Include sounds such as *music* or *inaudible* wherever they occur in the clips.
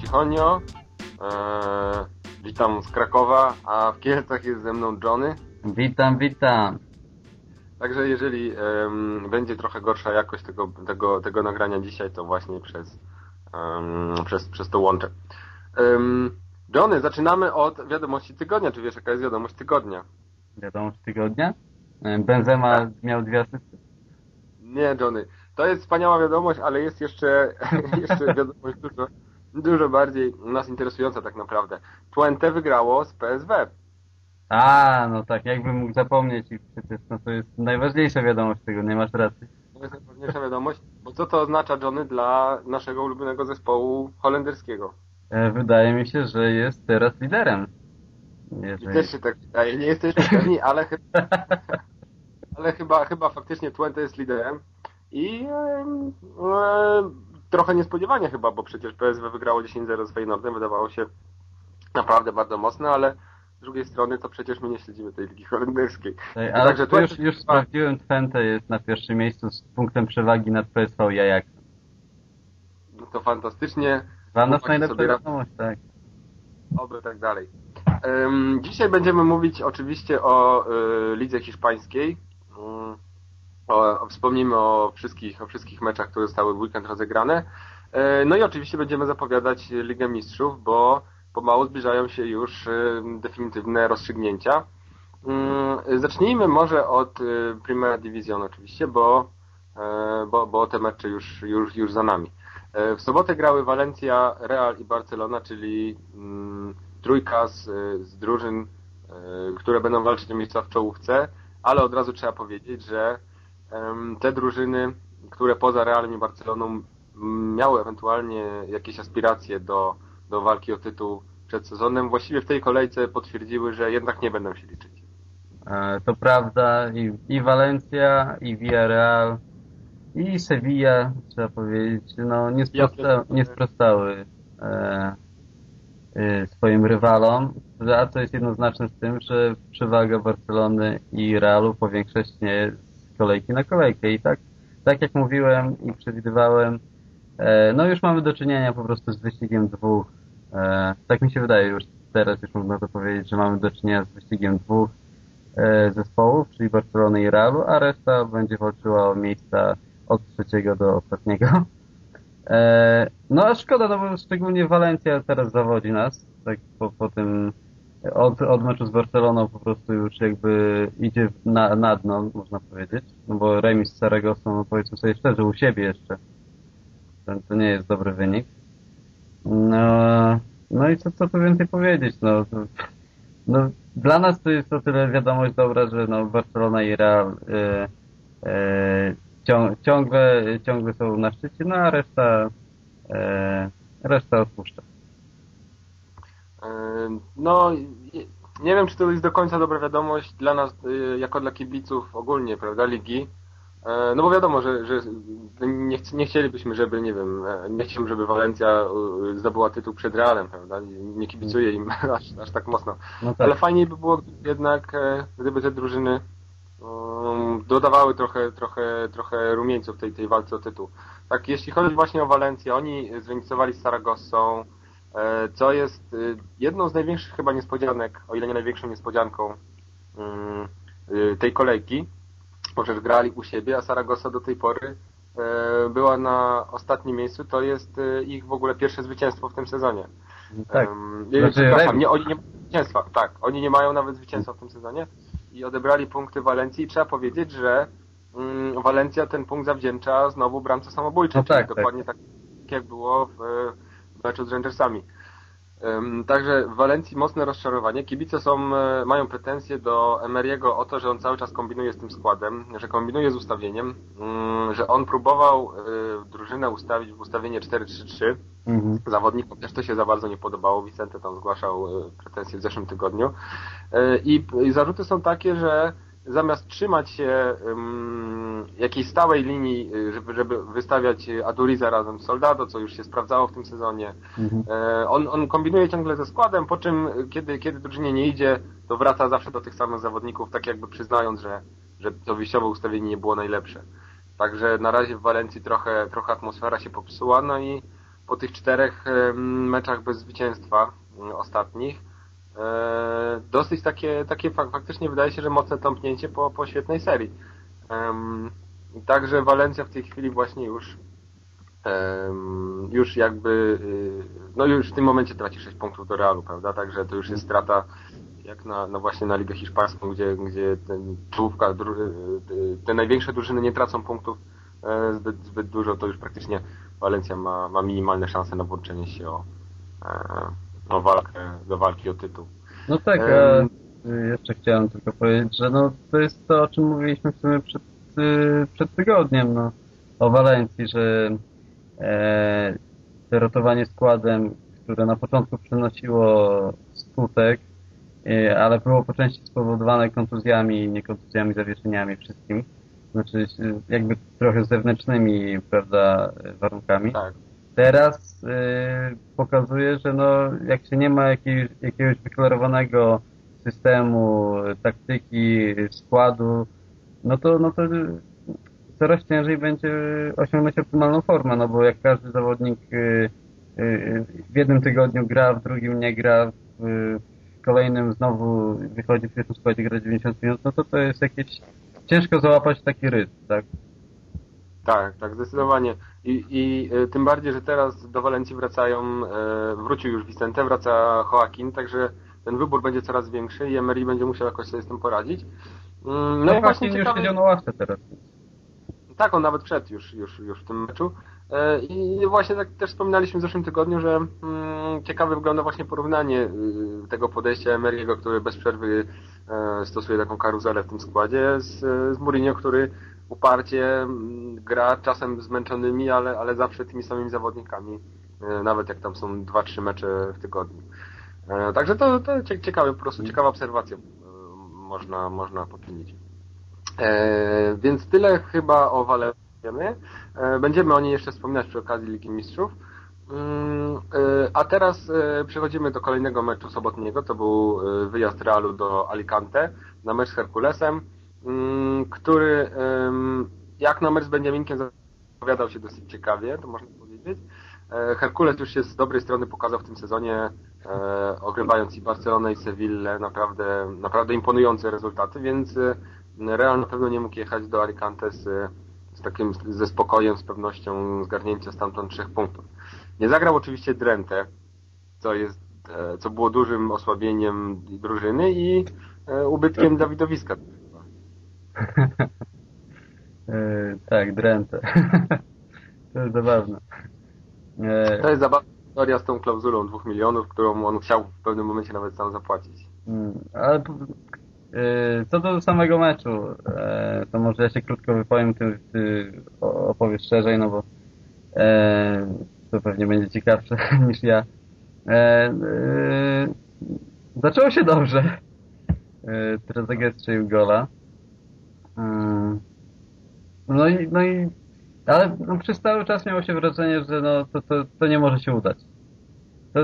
Cichonio. E, witam z Krakowa, a w Kielcach jest ze mną Johnny. Witam, witam. Także jeżeli em, będzie trochę gorsza jakość tego, tego, tego nagrania dzisiaj, to właśnie przez, em, przez, przez to łącze. Um, Johnny, zaczynamy od wiadomości tygodnia. Czy wiesz, jaka jest wiadomość tygodnia? Wiadomość tygodnia? Benzema miał dwie asysty. Nie, Johnny. To jest wspaniała wiadomość, ale jest jeszcze, *laughs* jeszcze wiadomość dużo, dużo bardziej nas interesująca tak naprawdę. Twente wygrało z PSW. A, no tak, jakbym mógł zapomnieć i przecież no to jest najważniejsza wiadomość tego, nie masz racji. To jest najważniejsza wiadomość, bo co to oznacza, Johnny, dla naszego ulubionego zespołu holenderskiego? E, Wydaje mi się, że jest teraz liderem. Jeżeli... też się tak wydaje, nie jesteśmy pewni, *laughs* ale chyba, ale chyba, chyba faktycznie Twente jest liderem i e, trochę niespodziewanie chyba, bo przecież PSW wygrało 10-0 z Feyenoordem, wydawało się naprawdę bardzo mocne, ale z drugiej strony to przecież my nie śledzimy tej ligi holenderskiej. Ej, No Ale także tu już, już sprawdziłem, Twente jest na pierwszym miejscu z punktem przewagi nad PSV i Ajaxem. No to fantastycznie. Dla nas najlepsza wiadomość, tak. Oby tak dalej. Em, dzisiaj będziemy mówić oczywiście o y, lidze hiszpańskiej. O, wspomnimy o wszystkich, o wszystkich meczach, które zostały w weekend rozegrane. E, no i oczywiście będziemy zapowiadać Ligę Mistrzów, bo pomału zbliżają się już y, definitywne rozstrzygnięcia. Mm, zacznijmy może od y, Primera Division oczywiście, bo, e, bo, bo te mecze już, już, już za nami. E, W sobotę grały Valencia, Real i Barcelona, czyli mm, trójka z, z drużyn, e, które będą walczyć o miejsca w czołówce, ale od razu trzeba powiedzieć, że te drużyny, które poza Realem i Barceloną miały ewentualnie jakieś aspiracje do, do walki o tytuł przed sezonem, właściwie w tej kolejce potwierdziły, że jednak nie będą się liczyć. E, To prawda i, i Valencia, i Villarreal, i Sevilla, trzeba powiedzieć, no nie, sprosta, nie sprostały e, e, swoim rywalom, a co jest jednoznaczne z tym, że przewaga Barcelony i Realu powiększa się z kolejki na kolejkę i tak, tak jak mówiłem i przewidywałem, e, no już mamy do czynienia po prostu z wyścigiem dwóch, e, tak mi się wydaje już teraz już można to powiedzieć, że mamy do czynienia z wyścigiem dwóch e, zespołów, czyli Barcelony i Realu, a reszta będzie walczyła o miejsca od trzeciego do ostatniego. No a szkoda, no bo szczególnie Valencia teraz zawodzi nas, tak po, po tym od, od meczu z Barceloną po prostu już jakby idzie na, na dno, można powiedzieć, no bo remis z Saragossą, no powiedzmy sobie szczerze, u siebie jeszcze, to, to nie jest dobry wynik. No, no i co, co tu więcej powiedzieć, no, to, no dla nas to jest o tyle wiadomość dobra, że no Barcelona i Real e, cią, ciągle, ciągle są na szczycie, no a reszta, e, reszta odpuszcza. No, nie wiem, czy to jest do końca dobra wiadomość dla nas, y, jako dla kibiców ogólnie, prawda, ligi. E, No bo wiadomo, że, że nie, chc- nie chcielibyśmy, żeby, nie wiem, e, nie chciałbym, żeby Walencja zdobyła tytuł przed Realem, prawda, nie kibicuję im *laughs* aż, aż tak mocno. No tak. Ale fajniej by było jednak, e, gdyby te drużyny um, dodawały trochę, trochę, trochę rumieńców tej, tej walce o tytuł. Tak, jeśli chodzi właśnie o Walencję, oni zremisowali z Saragossą, co jest y, jedną z największych chyba niespodzianek, o ile nie największą niespodzianką mm, y, tej kolejki, bo przecież grali u siebie, a Saragossa do tej pory e, była na ostatnim miejscu, to jest ich w ogóle pierwsze zwycięstwo w tym sezonie. tak. Um, Znaczy, nie, oni nie mają zwycięstwa, tak, oni nie mają nawet zwycięstwa w tym sezonie i odebrali punkty Walencji i trzeba powiedzieć, że mm, Walencja ten punkt zawdzięcza znowu bramce samobójczej, No tak, tak. dokładnie tak jak było w meczu z Rangersami. Także w Walencji mocne rozczarowanie. Kibice są, e, mają pretensje do Emery'ego o to, że on cały czas kombinuje z tym składem, że kombinuje z ustawieniem, mm, że on próbował e, drużynę ustawić w ustawienie 4-3-3. Mhm. Zawodnikom też to się za bardzo nie podobało. Vicente tam zgłaszał e, pretensje w zeszłym tygodniu. I, i zarzuty są takie, że zamiast trzymać się um, jakiejś stałej linii, y, żeby, żeby wystawiać Aduriza razem z Soldado, co już się sprawdzało w tym sezonie, mhm. e, on, on kombinuje ciągle ze składem, po czym kiedy, kiedy drużynie nie idzie, to wraca zawsze do tych samych zawodników, tak jakby przyznając, że, że to wyjściowe ustawienie nie było najlepsze. Także na razie w Walencji trochę, trochę atmosfera się popsuła, no i po tych czterech meczach bez zwycięstwa ostatnich, E, dosyć takie, takie faktycznie wydaje się, że mocne tąpnięcie po, po świetnej serii. Także Walencja w tej chwili właśnie już już jakby y, no już w tym momencie traci 6 punktów do Realu, prawda? Także to już jest strata jak na, no właśnie na Ligę Hiszpańską, gdzie, gdzie ten czołówka, y, y, te największe drużyny nie tracą punktów e, zbyt, zbyt dużo, to już praktycznie Walencja ma, ma minimalne szanse na włączenie się o, e, o walkę, do walki o tytuł. No tak, a jeszcze chciałem tylko powiedzieć, że no to jest to, o czym mówiliśmy w sumie przed, y, przed tygodniem, no, o Walencji, że e, to rotowanie składem, które na początku przynosiło skutek, e, ale było po części spowodowane kontuzjami, nie kontuzjami, zawieszeniami, wszystkim. Znaczy jakby trochę zewnętrznymi, prawda, warunkami. Tak teraz y, pokazuje, że no, jak się nie ma jakiej, jakiegoś wyklarowanego systemu, taktyki, składu, no to, no to coraz ciężej będzie osiągnąć optymalną formę, no bo jak każdy zawodnik y, y, w jednym tygodniu gra, w drugim nie gra, w kolejnym znowu wychodzi w pierwszym składzie gra 90 minut, no to to jest jakieś ciężko załapać taki rytm, tak? Tak, tak, zdecydowanie. I, i e, tym bardziej, że teraz do Walencji wracają, e, wrócił już Vicente, wraca Joaquin, także ten wybór będzie coraz większy i Emery będzie musiał jakoś sobie z tym poradzić. Mm, no, no i właśnie ciekawe... już siedział na ławce teraz. Tak, on nawet wszedł już, już, już w tym meczu. E, I właśnie tak też wspominaliśmy w zeszłym tygodniu, że mm, ciekawe wygląda właśnie porównanie y, tego podejścia Emery'ego, który bez przerwy stosuje taką karuzelę w tym składzie, z, z Mourinho, który uparcie mm, gra czasem zmęczonymi, ale, ale zawsze tymi samymi zawodnikami, e, nawet jak tam są dwa, trzy mecze w tygodniu. E, także to, to ciekawe, po prostu ciekawa obserwacja e, można, można poczynić. Więc tyle chyba o Wale wiemy. Będziemy o niej jeszcze wspominać przy okazji Ligi Mistrzów. Mm, a teraz przechodzimy do kolejnego meczu sobotniego. To był wyjazd Realu do Alicante na mecz z Herkulesem. Mm, który jak na mecz z Benjaminkiem zapowiadał się dosyć ciekawie, to można powiedzieć. E, Herkules już się z dobrej strony pokazał w tym sezonie, e, ogrywając i Barcelonę i Seville, naprawdę, naprawdę imponujące rezultaty, więc e, Real na pewno nie mógł jechać do Alicante z, z takim, ze spokojem, z pewnością zgarnięcia stamtąd trzech punktów. Nie zagrał oczywiście Drenthe, co jest, co było dużym osłabieniem drużyny i ubytkiem tak. Dawidowiska. *laughs* E, tak, Drenthe. *laughs* to jest zabawne. E, to jest zabawna historia z tą klauzulą dwóch milionów, którą on chciał w pewnym momencie nawet sam zapłacić. Mm, ale e, co do samego meczu, to może ja się krótko wypowiem, ty, ty opowiesz szerzej, no bo to pewnie będzie ciekawsze *laughs* niż ja. Zaczęło się dobrze. Trezeguet strzelił gola. Mm. No i, no i ale no, przez cały czas miało się wrażenie, że no, to, to, to nie może się udać. To,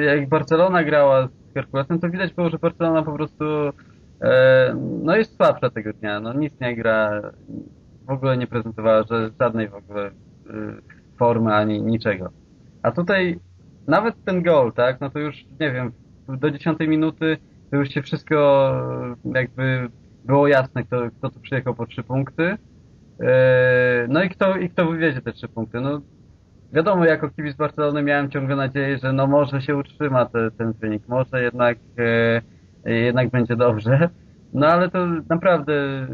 jak Barcelona grała z Herkulesem, to widać było, że Barcelona po prostu e, no jest słabsza tego dnia. No nic nie gra, w ogóle nie prezentowała że żadnej w ogóle e, formy ani niczego. A tutaj nawet ten gol, tak, no to już nie wiem, do dziesiątej minuty to już się wszystko jakby było jasne, kto, kto tu przyjechał po trzy punkty. E, no i kto, i kto wywiezie te trzy punkty. No, wiadomo, jako kibic Barcelony miałem ciągle nadzieję, że no może się utrzyma te, ten wynik, może jednak, e, jednak będzie dobrze. No ale to naprawdę e,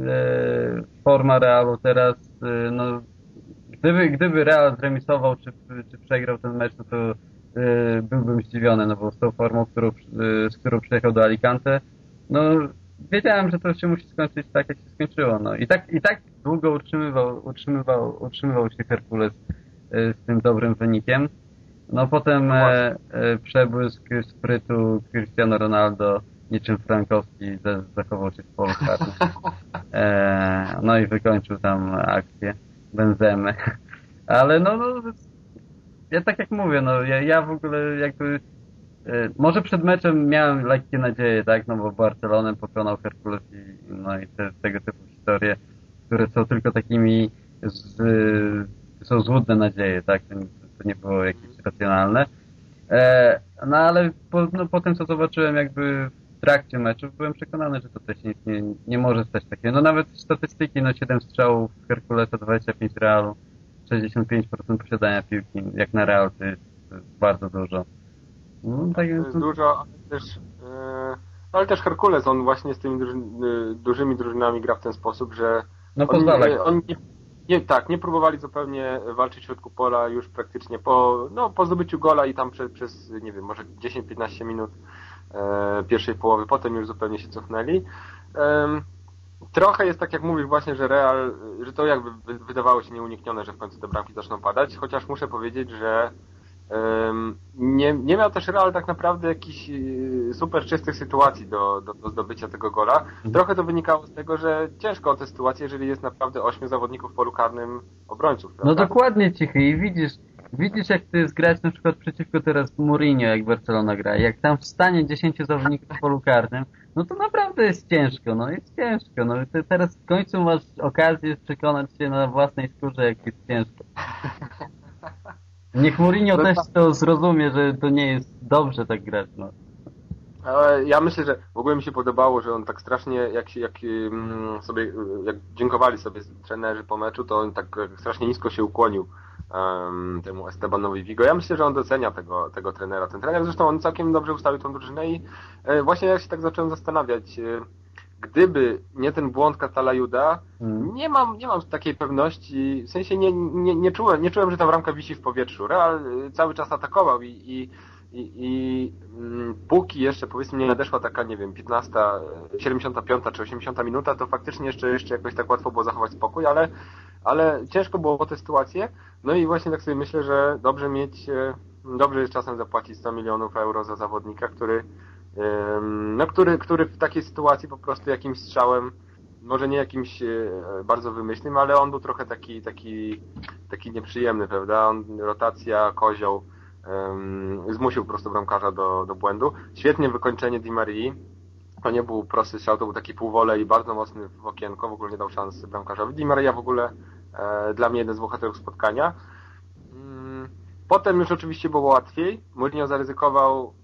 forma Realu teraz, no gdyby, gdyby Real zremisował czy, czy przegrał ten mecz, no to byłbym zdziwiony, no bo z tą formą, którą, z którą przyjechał do Alicante, no wiedziałem, że to się musi skończyć tak, jak się skończyło. No. I, tak, I tak długo utrzymywał, utrzymywał, utrzymywał się Herkules y, z tym dobrym wynikiem. No potem No e, e, przebłysk sprytu Cristiano Ronaldo niczym Frankowski za- zachował się w karnym. E, no i wykończył tam akcję Benzemy. *laughs* Ale no, no ja tak jak mówię, no ja, ja w ogóle jakby e, może przed meczem miałem lekkie nadzieje, tak, no bo Barcelonę pokonał Herkules i no i te, tego typu historie, które są tylko takimi z, są złudne nadzieje, tak, to, nie- było jakieś racjonalne. E, no ale po, no, po tym co zobaczyłem jakby w trakcie meczu byłem przekonany, że to też nic nie, nie może stać takiego. No nawet statystyki, no 7 strzałów Herkulesa, 25 Realu, 65% posiadania piłki, jak na Real to jest bardzo dużo. No, tak, To jest dużo, ale też, e, ale też Herkules, on właśnie z tymi e, dużymi drużynami gra w ten sposób, że no e, oni nie, nie, tak, nie próbowali zupełnie walczyć w środku pola już praktycznie po, no, po zdobyciu gola i tam przez, przez nie wiem, może 10-15 minut e, pierwszej połowy, potem już zupełnie się cofnęli. Trochę jest tak, jak mówisz właśnie, że Real, że to jakby wy- wydawało się nieuniknione, że w końcu te bramki zaczną padać, chociaż muszę powiedzieć, że nie, nie miał też Real tak naprawdę jakichś y, super czystych sytuacji do, do, do zdobycia tego gola. Trochę to wynikało z tego, że ciężko o tę sytuację, jeżeli jest naprawdę ośmiu zawodników w polu karnym obrońców. No prawda? dokładnie cichy i widzisz, widzisz jak to jest grać na przykład przeciwko teraz Mourinho, jak Barcelona gra. Jak tam wstanie 10 zawodników w polu karnym, no to naprawdę jest ciężko, no jest ciężko. No ty teraz w końcu masz okazję przekonać się na własnej skórze, jak jest ciężko. *laughs* Niech Mourinho No też tak. to zrozumie, że to nie jest dobrze tak grać, no. Ja myślę, że w ogóle mi się podobało, że on tak strasznie, jak się, jak mm, sobie, jak dziękowali sobie trenerzy po meczu, to on tak strasznie nisko się ukłonił em, temu Estebanowi Vigo. Ja myślę, że on docenia tego, tego trenera. Ten trener zresztą on całkiem dobrze ustawił tą drużynę i e, właśnie ja się tak zacząłem zastanawiać, e, gdyby nie ten błąd Catala-Juda, Mm. nie mam, nie mam takiej pewności, w sensie nie, nie, nie, czułem, nie czułem, że ta bramka wisi w powietrzu. Real y, cały czas atakował i, i, i, i mm, póki jeszcze powiedzmy nie nadeszła taka, nie wiem, 15, y, 75 czy 80 minuta, to faktycznie jeszcze, jeszcze jakoś tak łatwo było zachować spokój, ale, ale ciężko było o tę sytuację. No i właśnie tak sobie myślę, że dobrze mieć, y, dobrze jest czasem zapłacić 100 milionów euro za zawodnika, który, no, który, który w takiej sytuacji po prostu jakimś strzałem może nie jakimś e, bardzo wymyślnym, ale on był trochę taki, taki, taki nieprzyjemny, prawda? On, rotacja, kozioł, em, zmusił po prostu bramkarza do, do błędu. Świetnie wykończenie Di Marii. To nie był prosty strzał, to był taki półwolej i bardzo mocny w okienko, w ogóle nie dał szansy bramkarzowi. Di Maria w ogóle e, dla mnie jeden z bohaterów spotkania. Mm, Potem już oczywiście było łatwiej. Mourinho zaryzykował,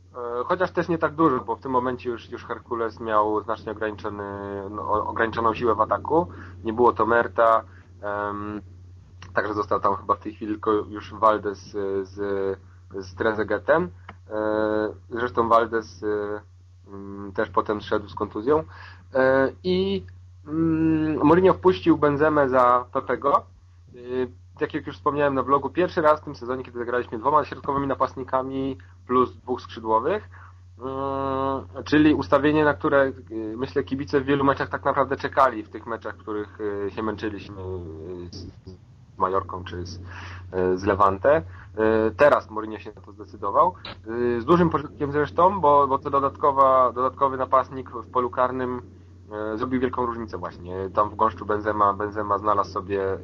chociaż też nie tak dużo, bo w tym momencie już, już Herkules miał znacznie ograniczony, no, ograniczoną siłę w ataku. Nie było to Merta, em, także został tam chyba w tej chwili tylko już Valdes e, z, z Trezegetem. E, Zresztą Valdes e, mm, też potem szedł z kontuzją. E, I mm, Mourinho wpuścił Benzemę za Pepego. Tak jak już wspomniałem na blogu, pierwszy raz w tym sezonie, kiedy zagraliśmy dwoma środkowymi napastnikami plus dwóch skrzydłowych, Yy, czyli ustawienie, na które yy, myślę kibice w wielu meczach tak naprawdę czekali, w tych meczach, w których yy, się męczyliśmy z Majorką czy z, z Levante. Teraz Mourinho się na to zdecydował. Z dużym pożytkiem zresztą, bo, bo to dodatkowa, dodatkowy napastnik w polu karnym zrobił wielką różnicę właśnie. Tam w gąszczu Benzema, Benzema znalazł sobie, e,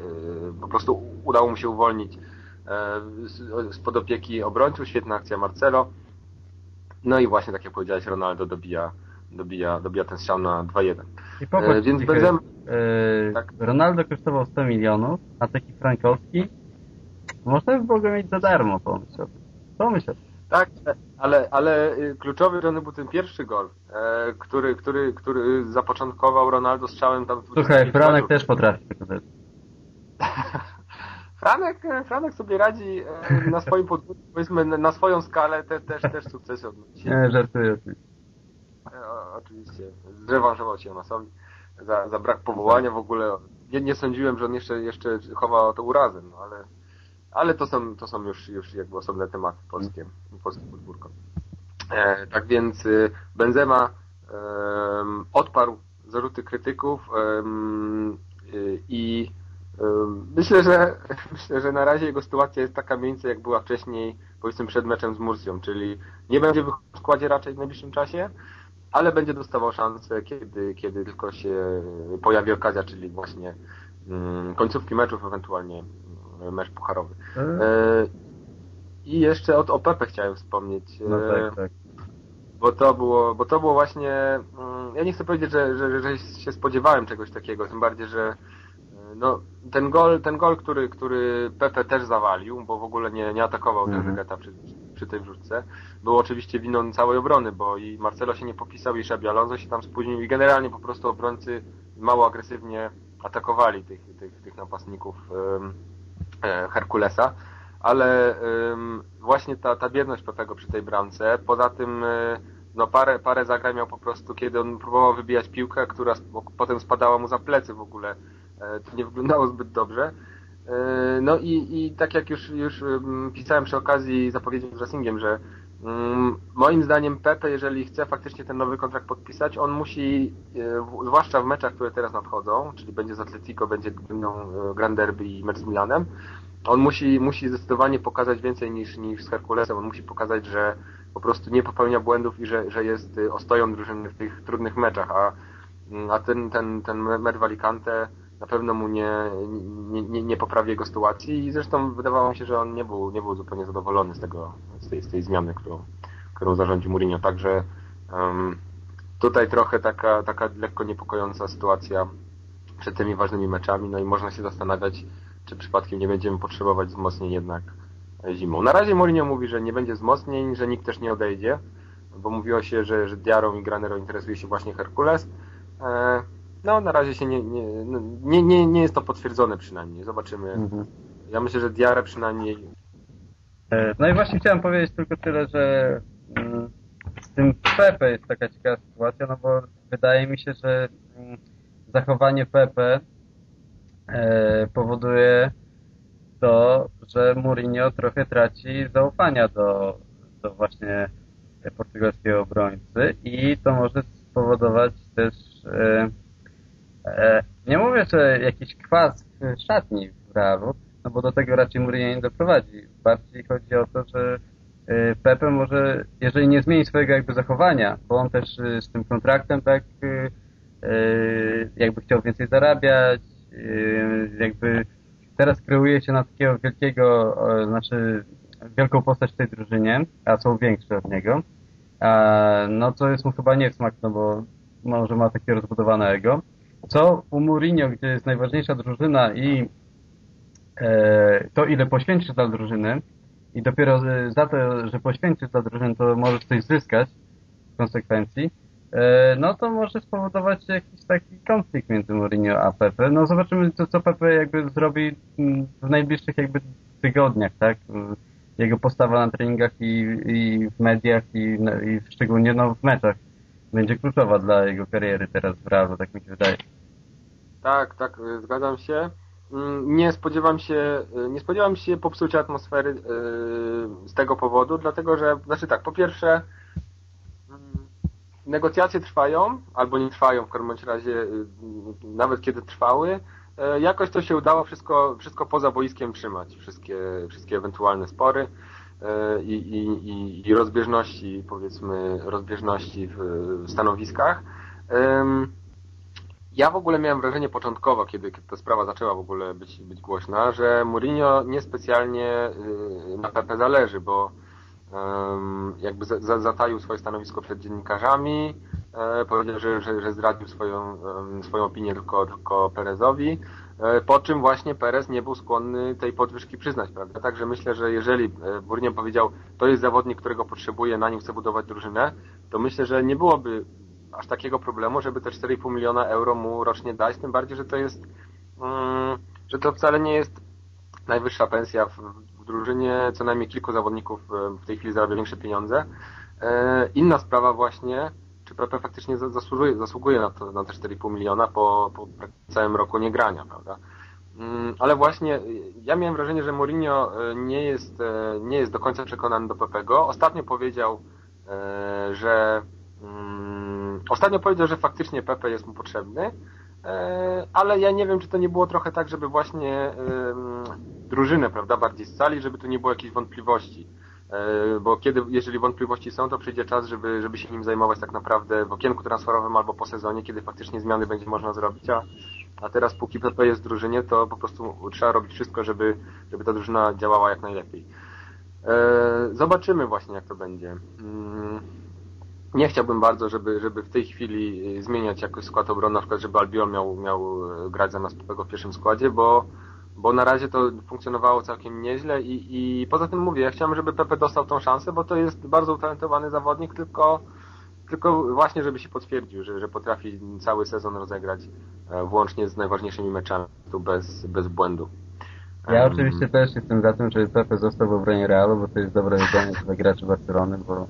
po prostu udało mu się uwolnić e, spod opieki obrońców. Świetna akcja Marcelo. No i właśnie, tak jak powiedziałeś, Ronaldo dobija, dobija, dobija ten strzał na 2-1. I popatrz, E, więc Benzema- e, Tak. Ronaldo kosztował 100 milionów, a taki Frankowski można by było go mieć za darmo, pomyśl. Pomyśl. Tak, ale, ale y, kluczowy Johnny był ten pierwszy gol, e, który, który, który zapoczątkował Ronaldo strzałem tam Słuchaj, 25 Franek też potrafi tego zrobić. *laughs* Franek, Franek sobie radzi e, na swoim podwórku, powiedzmy na swoją skalę te, też, też sukcesy odnosi. Nie, żartuję oczywiście. E, o- Oczywiście, zrewanżował się Jonasowi za, za brak powołania w ogóle. Nie, nie sądziłem, że on jeszcze, jeszcze chowa to urazem, no ale, ale to są, to są już, już jakby osobne tematy polskie, polskie podwórko. E, tak więc y, Benzema odparł zarzuty krytyków y, i myślę, że *laughs* myślę, że na razie jego sytuacja jest taka mniej więcej jak była wcześniej, powiedzmy przed meczem z Murcją, czyli nie będzie w składzie raczej w najbliższym czasie, ale będzie dostawał szansę, kiedy, kiedy tylko się pojawi okazja, czyli właśnie końcówki meczów, ewentualnie mecz pucharowy. E, I jeszcze od OPP chciałem wspomnieć. No tak, tak bo to było, bo to było właśnie, mm, ja nie chcę powiedzieć, że, że, że się spodziewałem czegoś takiego, tym bardziej, że e, no, ten gol, ten gol, który, który Pepe też zawalił, bo w ogóle nie, nie atakował mhm. ten Vegeta przy, przy tej wrzutce, był oczywiście winą całej obrony, bo i Marcelo się nie popisał, i Szabi Alonso się tam spóźnił i generalnie po prostu obrońcy mało agresywnie atakowali tych, tych, tych napastników e, Herkulesa ale właśnie ta, ta bierność Pepego przy tej bramce, poza tym y, no parę, parę zagrań miał po prostu, kiedy on próbował wybijać piłkę, która potem spadała mu za plecy w ogóle, e, to nie wyglądało zbyt dobrze. E, no i, i tak jak już, już pisałem przy okazji zapowiedzi z Racingiem, że moim zdaniem Pepe, jeżeli chce faktycznie ten nowy kontrakt podpisać, on musi, e, zwłaszcza w meczach, które teraz nadchodzą, czyli będzie z Atletico, będzie Grand Derby i mecz z Milanem, on musi, musi zdecydowanie pokazać więcej niż, niż z Herkulesem. On musi pokazać, że po prostu nie popełnia błędów i że, że jest y, ostoją drużyny w tych trudnych meczach, a, mm, a ten, ten, ten mecz w Alicante na pewno mu nie, nie, nie, nie poprawi jego sytuacji i zresztą wydawało mi się, że on nie był, nie był zupełnie zadowolony z, tego, z, tej, z tej zmiany, którą, którą zarządził Mourinho. Także um, tutaj trochę taka, taka lekko niepokojąca sytuacja przed tymi ważnymi meczami, no i można się zastanawiać, czy przypadkiem nie będziemy potrzebować wzmocnień jednak zimą. Na razie Mourinho mówi, że nie będzie wzmocnień, że nikt też nie odejdzie, bo mówiło się, że, że Diarą i Granero interesuje się właśnie Herkules. E, no, na razie się nie, nie, no, nie, nie, nie jest to potwierdzone przynajmniej. Zobaczymy. Mhm. Ja myślę, że Diarę przynajmniej... E, no i właśnie chciałem powiedzieć tylko tyle, że mm, z tym Pepe jest taka ciekawa sytuacja, no bo wydaje mi się, że mm, zachowanie Pepe E, powoduje to, że Mourinho trochę traci zaufania do, do właśnie portugalskiego obrońcy i to może spowodować też e, nie mówię, że jakiś kwas w szatni w Realu, no bo do tego raczej Mourinho nie doprowadzi. Bardziej chodzi o to, że e, Pepe może, jeżeli nie zmieni swojego jakby zachowania, bo on też e, z tym kontraktem tak e, jakby chciał więcej zarabiać, jakby teraz kreuje się na takiego wielkiego, znaczy wielką postać w tej drużynie, a są większe od niego. No to jest mu chyba nie smak, no bo może ma takie rozbudowane ego. Co u Mourinho, gdzie jest najważniejsza drużyna i e, to ile poświęcisz dla drużyny i dopiero za to, że poświęcisz dla drużyny, to możesz coś zyskać w konsekwencji, E, no to może spowodować jakiś taki konflikt między Mourinho a Pepe. No zobaczymy, co, co Pepe jakby zrobi mm, w najbliższych jakby tygodniach, tak? Jego postawa na treningach i, i w mediach i, i szczególnie no, w meczach będzie kluczowa dla jego kariery teraz w Realu, tak mi się wydaje. Tak, tak, zgadzam się. Mm, nie spodziewam się, nie spodziewam się popsucia atmosfery yy, z tego powodu, dlatego że, znaczy tak, po pierwsze, negocjacje trwają, albo nie trwają w każdym razie, y, nawet kiedy trwały, e, jakoś to się udało wszystko, wszystko poza boiskiem trzymać, wszystkie, wszystkie ewentualne spory i, i, i rozbieżności, powiedzmy, rozbieżności w stanowiskach. Ja w ogóle miałem wrażenie początkowo, kiedy, kiedy ta sprawa zaczęła w ogóle być, być głośna, że Mourinho niespecjalnie y, na Pepe zależy, bo jakby zataił swoje stanowisko przed dziennikarzami, e, powiedział, że, że, że zdradził swoją, swoją opinię tylko, tylko Perezowi, e, po czym właśnie Perez nie był skłonny tej podwyżki przyznać, prawda? Także myślę, że jeżeli e, Burnie powiedział, to jest zawodnik, którego potrzebuje, na nim chce budować drużynę, to myślę, że nie byłoby aż takiego problemu, żeby te 4,5 miliona euro mu rocznie dać, tym bardziej, że to jest, mm, że to wcale nie jest najwyższa pensja w, drużynie co najmniej kilku zawodników e, w tej chwili zarabia większe pieniądze. E, inna sprawa właśnie, PP faktycznie zasługuje, zasługuje na, to, na te 4,5 miliona po, po całym roku niegrania, prawda? Mm, ale właśnie ja miałem wrażenie, że Mourinho nie jest, nie jest do końca przekonany do Pepego. Ostatnio powiedział, że mm, ostatnio powiedział, że faktycznie Pepe jest mu potrzebny, ale ja nie wiem, czy to nie było trochę tak, żeby właśnie drużynę, prawda, bardziej scali, żeby tu nie było jakichś wątpliwości. E, bo kiedy, jeżeli wątpliwości są, to przyjdzie czas, żeby, żeby się nim zajmować tak naprawdę w okienku transferowym albo po sezonie, kiedy faktycznie zmiany będzie można zrobić, a, a teraz póki PP jest w drużynie, to po prostu trzeba robić wszystko, żeby, żeby ta drużyna działała jak najlepiej. E, zobaczymy właśnie, jak to będzie. Mm, nie chciałbym bardzo, żeby, żeby w tej chwili zmieniać jakoś skład obrony, na przykład, żeby Albion miał, miał grać zamiast Pepego w pierwszym składzie, bo bo na razie to funkcjonowało całkiem nieźle i, i poza tym mówię, ja chciałem, żeby Pepe dostał tą szansę, bo to jest bardzo utalentowany zawodnik, tylko, tylko właśnie, żeby się potwierdził, że, że potrafi cały sezon rozegrać e, włącznie z najważniejszymi meczami, tu bez, bez błędu. Ja oczywiście też jestem za tym, żeby Pepe został w obronie Realu, bo to jest dobre wybranie dla graczy Barcelony, bo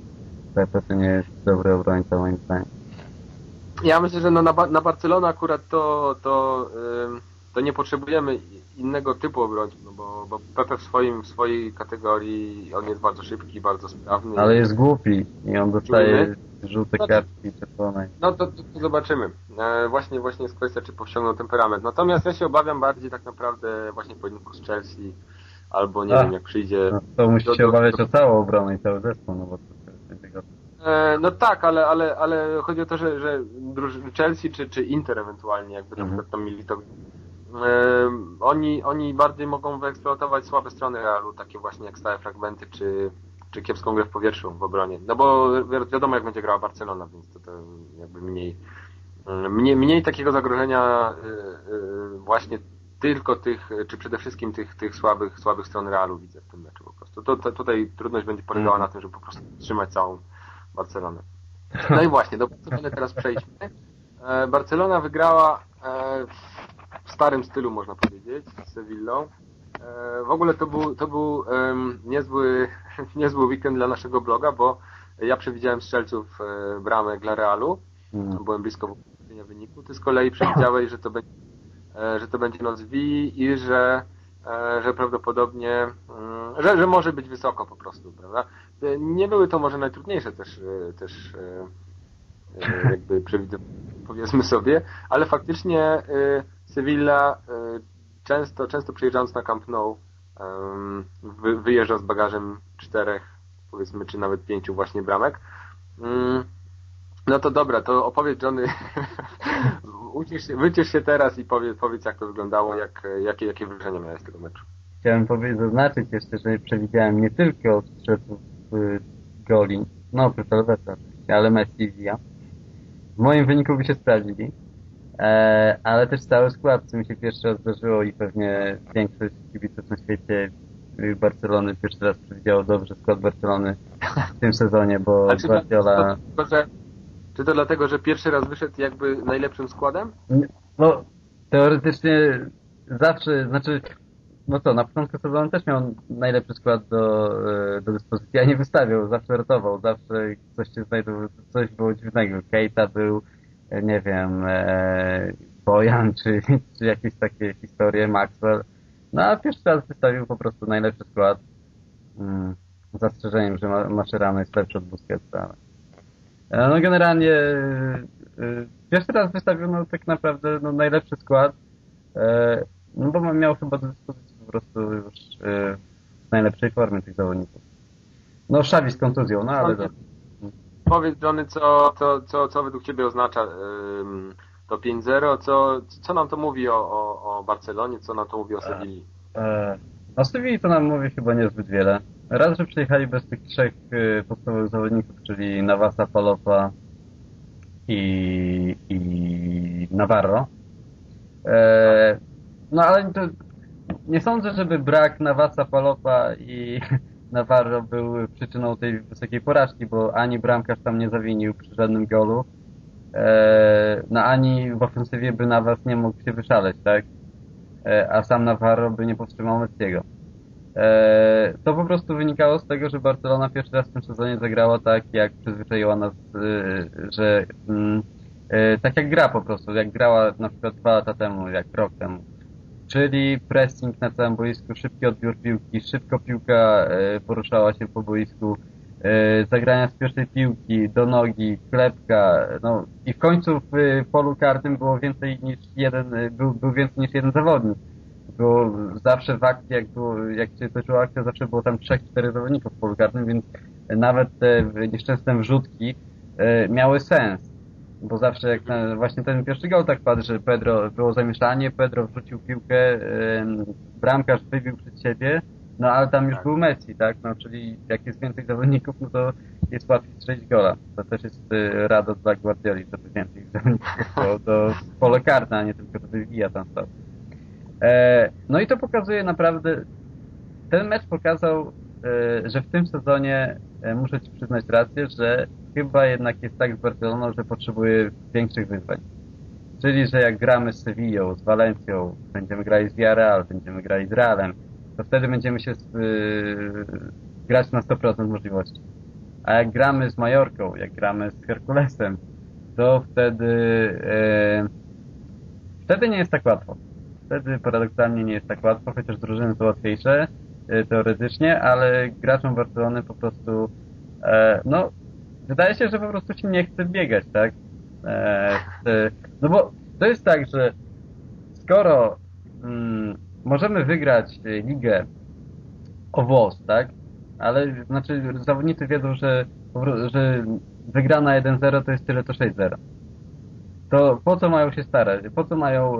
Pepe to nie jest dobry obrońca moim zdaniem. Ja myślę, że no na, na Barcelonę akurat to, to, to nie potrzebujemy innego typu obrońców, no bo, bo Pepe w, swoim, w swojej kategorii on jest bardzo szybki, bardzo sprawny. Ale jest głupi i on dostaje żółte no, kartki czerwone. No to, to, to zobaczymy. E, właśnie, właśnie jest kwestia, czy powściągnął temperament. Natomiast ja się obawiam bardziej tak naprawdę właśnie pojedynku z Chelsea, albo nie A, wiem, jak przyjdzie... No, to musi się obawiać do... o całą obronę i cały zespół, no bo to tego... E, no tak, ale, ale, ale chodzi o to, że, że Chelsea czy, czy Inter ewentualnie, jakby mhm. na przykład tam mieli to oni, oni bardziej mogą wyeksploatować słabe strony Realu, takie właśnie jak stałe fragmenty, czy, czy kiepską grę w powietrzu w obronie. No bo wiadomo jak będzie grała Barcelona, więc to, to jakby mniej, mniej, mniej takiego zagrożenia y, y, właśnie tylko tych, czy przede wszystkim tych, tych słabych, słabych stron Realu widzę w tym meczu po prostu. To, to tutaj trudność będzie polegała mhm. na tym, żeby po prostu trzymać całą Barcelonę. No i właśnie, do Barcelony teraz przejdźmy. E, Barcelona wygrała e, w starym stylu można powiedzieć, z Sevillą. E, w ogóle to był, to był niezły, *laughs* niezły weekend dla naszego bloga, bo ja przewidziałem strzelców e, bramek dla Realu. Mm. Byłem blisko wyniku. Ty z kolei przewidziałeś, że to będzie, e, że to będzie noc V i że, że prawdopodobnie, mm, że, że może być wysoko po prostu, prawda? Nie były to może najtrudniejsze też, też jakby przewidywania, powiedzmy sobie, ale faktycznie Sevilla y, często, często przyjeżdżając na Camp Nou wyjeżdża z bagażem czterech, powiedzmy, czy nawet pięciu właśnie bramek. Mm, no to dobra, to opowiedz Johnny, *laughs* się, wyciesz się teraz i powiedz, powiedz jak to wyglądało, jak, jakie, jakie wrażenia miałeś z tego meczu. Chciałem powiedzieć, zaznaczyć jeszcze, że przewidziałem nie tylko strzałów goli, no oprócz Alvesa ale Messi i Villa. W moim wyniku by się sprawdzili. E, ale też cały skład, co mi się pierwszy raz zdarzyło i pewnie większość kibiców na świecie Barcelony pierwszy raz przewidziało dobrze skład Barcelony *laughs* w tym sezonie, bo czy Guardiola... To, to, czy to dlatego, że pierwszy raz wyszedł jakby najlepszym składem? No, teoretycznie zawsze, znaczy, no co, na początku sezonu też miał najlepszy skład do, e, do dyspozycji, a nie wystawiał, zawsze ratował, zawsze coś się znajdowało, coś było dziwnego. Keita był, nie wiem, e, Bojan, *laughs* czy, czy jakieś takie historie, Maxwell. No a pierwszy raz wystawił po prostu najlepszy skład. Mm, z zastrzeżeniem, że Mascherano jest lepszy od Busquetsa. E, no generalnie e, pierwszy raz wystawił no, tak naprawdę no, najlepszy skład. No bo miał chyba do dyspozycji po prostu już w najlepszej formie tych zawodników. No Szawi z kontuzją, no ale... To... Powiedz Johnny, co, co, co, co według Ciebie oznacza to 5-0, co, co nam to mówi o, o, o Barcelonie, co nam to mówi o Sewilli? E, o Sewilli to nam mówi chyba niezbyt wiele. Raz, że przyjechali bez tych trzech y, podstawowych zawodników, czyli Navasa, Palopa i, i Navarro. E, no ale to nie sądzę, żeby brak Navasa, Palopa i *laughs* Navarro był przyczyną tej wysokiej porażki, bo ani bramkarz tam nie zawinił przy żadnym golu, e, no ani w ofensywie by Navas nie mógł się wyszaleć, tak? E, a sam Navarro by nie powstrzymał Messiego. E, to po prostu wynikało z tego, że Barcelona pierwszy raz w tym sezonie zagrała tak, jak przyzwyczaiła nas, że mm, tak jak gra po prostu, jak grała na przykład dwa lata temu, jak rok temu. Czyli pressing na całym boisku, szybki odbiór piłki, szybko piłka poruszała się po boisku, zagrania z pierwszej piłki, do nogi, klepka, no i w końcu w polu karnym było więcej niż jeden, był, był więcej niż jeden zawodnik. Było zawsze w akcji, jak, było, jak się toczyła akcja, zawsze było tam trzech, czterech zawodników w polu karnym, więc nawet te nieszczęsne wrzutki miały sens bo zawsze jak na, właśnie ten pierwszy gol tak padł, że Pedro, było zamieszanie, Pedro wrzucił piłkę, bramkarz wybił przed siebie, no ale tam już tak. był Messi, tak, no czyli jak jest więcej zawodników, no to jest łatwiej strzelić gola. To też jest y, rada dla Guardioli, żeby więcej zawodników to, to pole karne, a nie tylko żeby Villa tam stał. E, no i to pokazuje naprawdę, ten mecz pokazał, że w tym sezonie, e, muszę Ci przyznać rację, że chyba jednak jest tak z Barceloną, że potrzebuje większych wyzwań. Czyli, że jak gramy z Sevillą, z Walencją, będziemy grali z Villarreal, będziemy grali z Realem, to wtedy będziemy się yy, grać na 100% możliwości. A jak gramy z Majorką, jak gramy z Herkulesem, to wtedy wtedy nie jest tak łatwo. Wtedy paradoksalnie nie jest tak łatwo, chociaż drużyny są łatwiejsze teoretycznie, ale graczom Barcelony po prostu e, no wydaje się, że po prostu ci nie chce biegać, tak? E, e, no bo to jest tak, że skoro mm, możemy wygrać ligę o włos, tak? Ale znaczy zawodnicy wiedzą, że, że wygrana 1-0 to jest tyle to 6-0. To po co mają się starać? Po co mają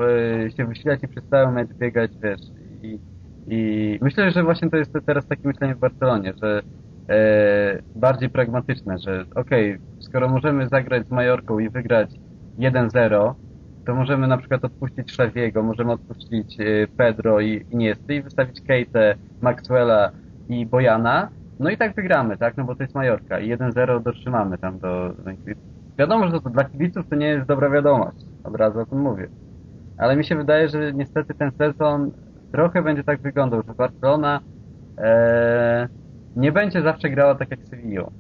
się wysilać i cały mecz biegać, wiesz? I, I myślę, że właśnie to jest teraz takie myślenie w Barcelonie, że e, bardziej pragmatyczne, że okej, okay, skoro możemy zagrać z Majorką i wygrać 1-0, to możemy na przykład odpuścić Szawiego, możemy odpuścić e, Pedro i Iniesty i wystawić Kate, Maxwella i Bojana, no i tak wygramy, tak? No bo to jest Majorka i 1-0 dotrzymamy tam do... Wiadomo, że to dla kibiców to nie jest dobra wiadomość, od razu o tym mówię. Ale mi się wydaje, że niestety ten sezon trochę będzie tak wyglądał, że Barcelona e, nie będzie zawsze grała tak jak Sevilla.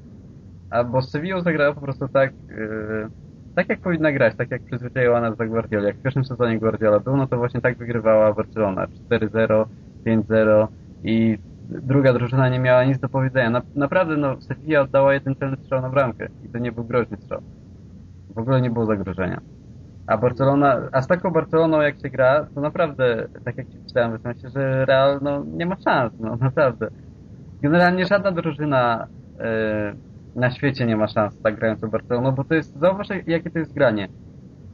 Albo Sevilla zagrała po prostu tak, yy, tak jak powinna grać, tak jak przyzwyczaiła nas do Guardiola. Jak w pierwszym sezonie Guardiola był, no to właśnie tak wygrywała Barcelona. 4-0, 5-0 i druga drużyna nie miała nic do powiedzenia. Na, naprawdę, no, Sevilla oddała jeden celny strzał na bramkę i to nie był groźny strzał. W ogóle nie było zagrożenia. A Barcelona, a z taką Barceloną jak się gra, to naprawdę, tak jak Ci pisałem, w sensie, że Real, no, nie ma szans, no, *laughs* naprawdę. Generalnie żadna drużyna e, na świecie nie ma szans tak grając o Barceloną, bo to jest, zauważ jakie to jest granie.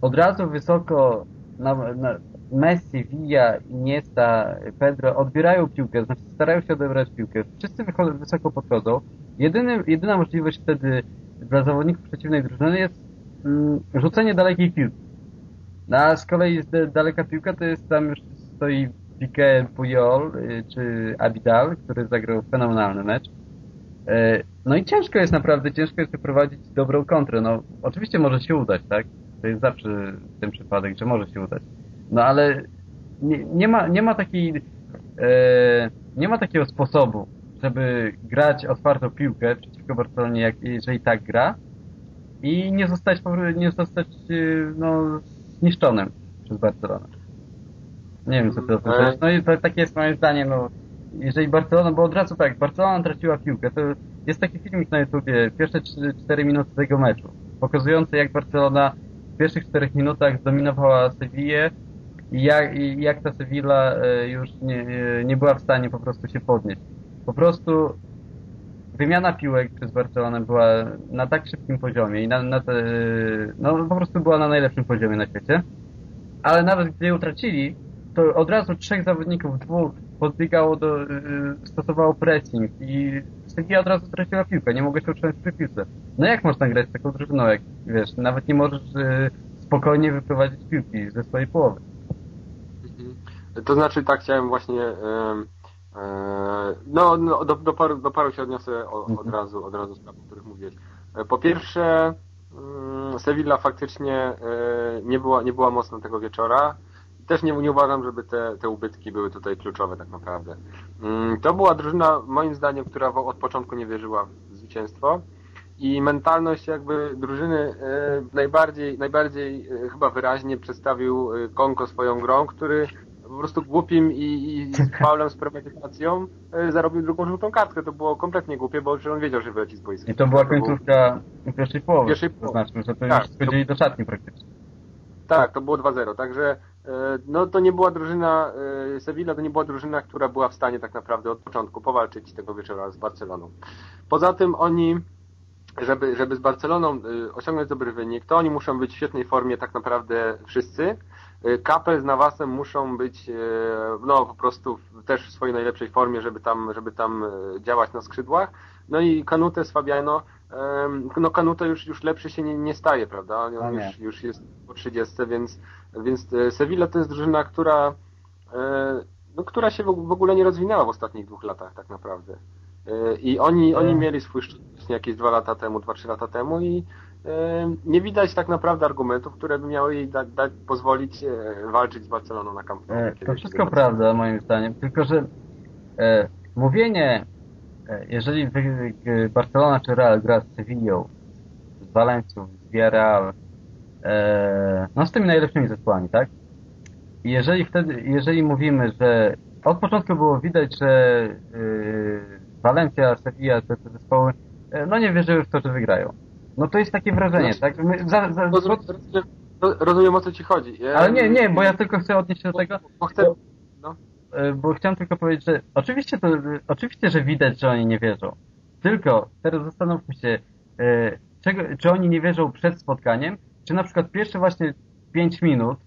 Od razu wysoko na, na Messi, Villa, Iniesta, Pedro odbierają piłkę, znaczy starają się odebrać piłkę. Wszyscy wysoko podchodzą. Jedyny, jedyna możliwość wtedy dla zawodników przeciwnej drużyny jest mm, rzucenie dalekiej piłki. No, a z kolei jest daleka piłka to jest tam już stoi Piqué Puyol y, czy Abidal, który zagrał fenomenalny mecz. Y, no i ciężko jest naprawdę, ciężko jest wyprowadzić dobrą kontrę. No oczywiście może się udać, tak? To jest zawsze ten przypadek, że może się udać. No ale nie, nie ma, nie ma takiej e, nie ma takiego sposobu, żeby grać otwartą piłkę przeciwko Barcelonie, jak, jeżeli tak gra i nie zostać, nie zostać y, no, zniszczonym przez Barcelonę. Nie wiem, co ty o tym e... No i to, takie jest moje zdanie, no jeżeli Barcelona, bo od razu tak, Barcelona traciła piłkę, to jest taki filmik na YouTubie, pierwsze 4 minuty tego meczu, pokazujący jak Barcelona w pierwszych 4 minutach zdominowała Sewillę i jak, i jak ta Sevilla e, już nie, nie była w stanie po prostu się podnieść. Po prostu wymiana piłek przez Barcelonę była na tak szybkim poziomie i na, na te, no po prostu była na najlepszym poziomie na świecie. Ale nawet gdy ją tracili, to od razu trzech zawodników, dwóch podbiegało do, yy, stosowało pressing i Sevilla od razu straciła piłkę, nie mogę się utrzymać przy piłce. No jak można grać z taką drużyną, jak wiesz, nawet nie możesz yy, spokojnie wyprowadzić piłki ze swojej połowy. Mhm. To znaczy tak chciałem właśnie no, no do, do, paru, do paru się odniosę od, od mhm. razu, od razu spraw, o których mówiłeś. E, po pierwsze mm, Sevilla faktycznie e, nie była, nie była mocna tego wieczora też nie, nie uważam, żeby te, te ubytki były tutaj kluczowe tak naprawdę. Mm, to była drużyna, moim zdaniem, która od początku nie wierzyła w zwycięstwo i mentalność jakby drużyny e, najbardziej, najbardziej e, chyba wyraźnie przedstawił e, Konko swoją grą, który po prostu głupim i, i z faulem z premedytacją e, zarobił drugą żółtą kartkę. To było kompletnie głupie, bo on wiedział, że wyleci z boiska. I to była końcówka pierwszej połowy. Pierwszej połowy. To znaczy, że to Tak, już do szatni praktycznie. Tak, to było 2-0, także e, no to nie była drużyna, e, Sevilla to nie była drużyna, która była w stanie tak naprawdę od początku powalczyć tego wieczora z Barceloną. Poza tym oni, żeby, żeby z Barceloną osiągnąć dobry wynik, to oni muszą być w świetnej formie tak naprawdę wszyscy. E, Kapel z Nawasem muszą być e, no po prostu też w swojej najlepszej formie, żeby tam, żeby tam e, działać na skrzydłach. No i Kanute z Fabiano, no Kanute już, już lepszy się nie, nie staje, prawda? On nie. już, już jest po 30, więc, więc e, Sevilla to jest drużyna, która, e, no, która się w ogóle nie rozwinęła w ostatnich dwóch latach tak naprawdę. E, I oni, oni Tak. mieli swój szczyt jakieś dwa lata temu, dwa, trzy lata temu i e, nie widać tak naprawdę argumentów, które by miały jej dać, dać pozwolić e, walczyć z Barceloną na Camp Nou. E, To wszystko prawda, moim zdaniem. Tylko, że e, mówienie, e, jeżeli Barcelona czy Real gra z Sevillą, z Valencją, z Villarreal, e, no z tymi najlepszymi zespołami, tak? I jeżeli wtedy, jeżeli mówimy, że od początku było widać, że e, Valencia, Sevilla, te, te zespoły, no nie wierzyły w to, że wygrają. No to jest takie wrażenie, Znaczy- tak? My, za, za, Rozumiem, rozumiem, o co ci chodzi. E, ale nie, nie, bo ja tylko chcę odnieść się do tego, Bo chcę, no. E, bo chciałem tylko powiedzieć, że oczywiście to, oczywiście, że widać, że oni nie wierzą. Tylko teraz zastanówmy się, e, czego, czy oni nie wierzą przed spotkaniem, czy na przykład pierwsze właśnie 5 minut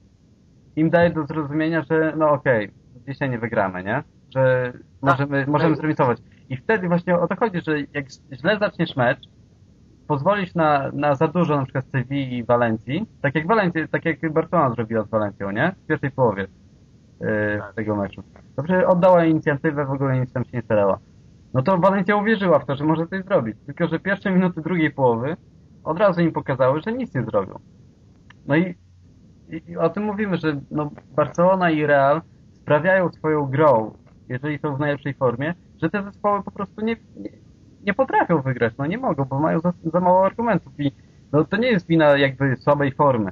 im daje do zrozumienia, że no okej, dzisiaj nie wygramy, nie? Że możemy, możemy zremisować. I wtedy właśnie o to chodzi, że jak źle zaczniesz mecz, pozwolisz na, na za dużo na przykład Sewilli i Walencji, tak jak Walencja, tak jak Barcelona zrobiła z Walencją, nie? W pierwszej połowie Tak. tego meczu. Dobrze, oddała inicjatywę, w ogóle nic tam się nie starała. No to Walencja uwierzyła w to, że może coś zrobić. Tylko, że pierwsze minuty drugiej połowy od razu im pokazały, że nic nie zrobią. No i, i, i o tym mówimy, że no Barcelona i Real sprawiają swoją grą, jeżeli są w najlepszej formie, że te zespoły po prostu nie, nie, nie potrafią wygrać. No nie mogą, bo mają za, za mało argumentów. I no to nie jest wina jakby słabej formy.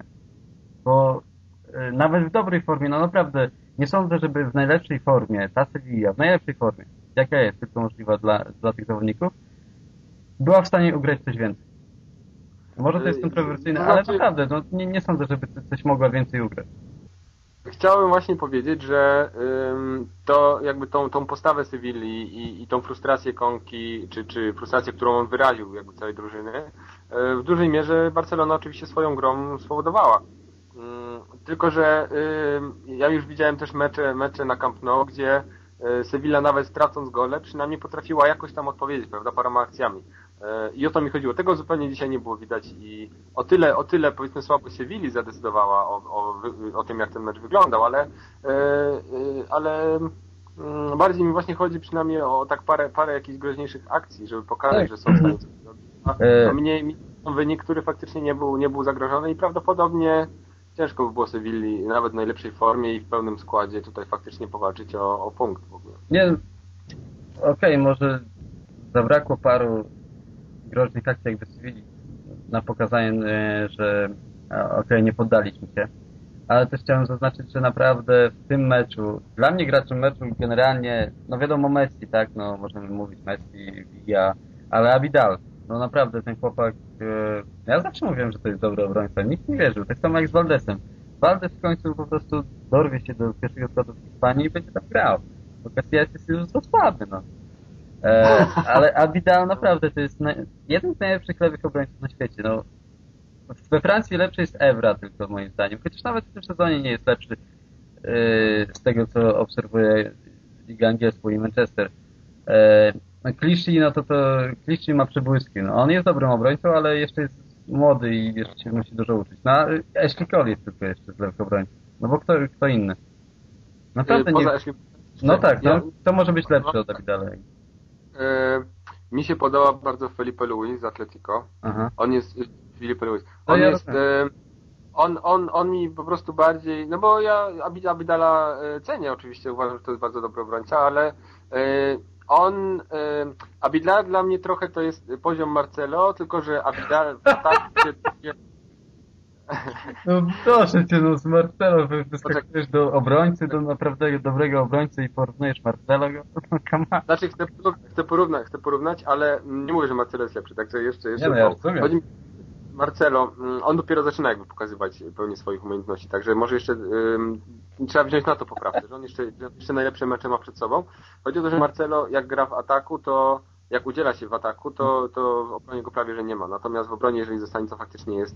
Bo e, nawet w dobrej formie, no naprawdę nie sądzę, żeby w najlepszej formie, ta Sevilla, w najlepszej formie, jaka jest tylko możliwa dla, dla tych zawodników, była w stanie ugrać coś więcej. Może to jest Yy, kontrowersyjne, ale znaczy- naprawdę, no, nie, nie sądzę, żeby coś mogła więcej ugrać. Chciałem właśnie powiedzieć, że to jakby tą, tą postawę Sewilli i, i tą frustrację Konki, czy, czy frustrację, którą on wyraził jakby całej drużyny, y, w dużej mierze Barcelona oczywiście swoją grą spowodowała. Ym, Tylko, że ja już widziałem też mecze, mecze na Camp Nou, gdzie y, Sevilla nawet tracąc gole przynajmniej potrafiła jakoś tam odpowiedzieć, prawda, paroma akcjami. Y, I o to mi chodziło. Tego zupełnie dzisiaj nie było widać i o tyle, o tyle powiedzmy słabość Sewilli zadecydowała o, o, o tym, jak ten mecz wyglądał, ale, e, e, ale mm, bardziej mi właśnie chodzi przynajmniej o tak parę, parę jakichś groźniejszych akcji, żeby pokazać, Tak. że są w stanie coś zrobić. A, E. mniej, wynik, który faktycznie nie był, nie był zagrożony i prawdopodobnie ciężko by było Sewilli nawet w najlepszej formie i w pełnym składzie tutaj faktycznie powalczyć o, o punkt w ogóle. Nie, okej, może zabrakło paru groźnych akcji jakby Sewilli na pokazanie, e, że e, okej, nie poddaliśmy się. Ale też chciałem zaznaczyć, że naprawdę w tym meczu, dla mnie graczem meczu generalnie, no wiadomo Messi, tak, no możemy mówić Messi, Villa, ale Abidal, no naprawdę ten chłopak, e, ja zawsze mówiłem, że to jest dobry obrońca, nikt nie wierzył, tak samo jak z Valdesem. Valdes w końcu po prostu dorwie się do pierwszego składu w Hiszpanii i będzie tam grał, bo Casillas jest już za słaby, no. E, *laughs* ale Abidal naprawdę to jest jeden z najlepszych lewych obrońców na świecie. No, we Francji lepszy jest Evra tylko moim zdaniem, chociaż nawet w tym sezonie nie jest lepszy e, z tego co obserwuję Ligę Angielską i Manchester. E, no Clichy, no to to Clichy ma przebłyski. No, on jest dobrym obrońcą, ale jeszcze jest młody i jeszcze się musi dużo uczyć. No, a Ashley Cole jest tylko jeszcze z lewych obrońców. No bo kto, kto inny? Naprawdę nie... No tak, no, to może być lepszy od Abidala. E, mi się podoba bardzo Felipe Luis z Atletico. Aha. On jest, Felipe Luis, No on ja jest, e, on, on, on mi po prostu bardziej, no bo ja Abid- Abidala e, cenię oczywiście, uważam, że to jest bardzo dobry obrońca, ale on, Abidal dla mnie trochę to jest poziom Marcelo, tylko że Abidal w ataku się, No proszę cię, no z Marcelo wyskakujesz do obrońcy, do naprawdę dobrego obrońcy i porównujesz Marcelo go? *laughs* No come on. Znaczy chcę, chcę, porównać, chcę porównać, ale nie mówię, że Marcelo jest lepszy, także jeszcze... jeszcze nie, no ja. Chodzi, Marcelo, mm, on dopiero zaczyna jakby pokazywać pełnię swoich umiejętności, także może jeszcze ym, trzeba wziąć na to poprawkę, że on jeszcze, jeszcze najlepsze mecze ma przed sobą. Chodzi o to, że Marcelo jak gra w ataku, to jak udziela się w ataku, to, to w obronie go prawie że nie ma. Natomiast w obronie, jeżeli zostanie, to faktycznie jest,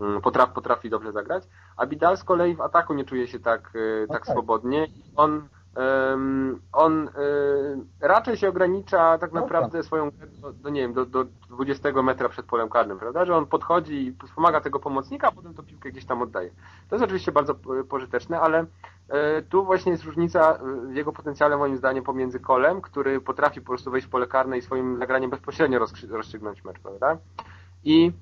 mm, potrafi, potrafi dobrze zagrać. A Bidal z kolei w ataku nie czuje się tak, y, tak okay. swobodnie i on on raczej się ogranicza tak naprawdę swoją do, do, nie wiem, do, do 20 metra przed polem karnym, prawda? Że on podchodzi i wspomaga tego pomocnika, a potem to piłkę gdzieś tam oddaje. To jest oczywiście bardzo pożyteczne, ale tu właśnie jest różnica w jego potencjale moim zdaniem pomiędzy Kolem, który potrafi po prostu wejść w pole karne i swoim zagraniem bezpośrednio rozstrzygnąć mecz, prawda? I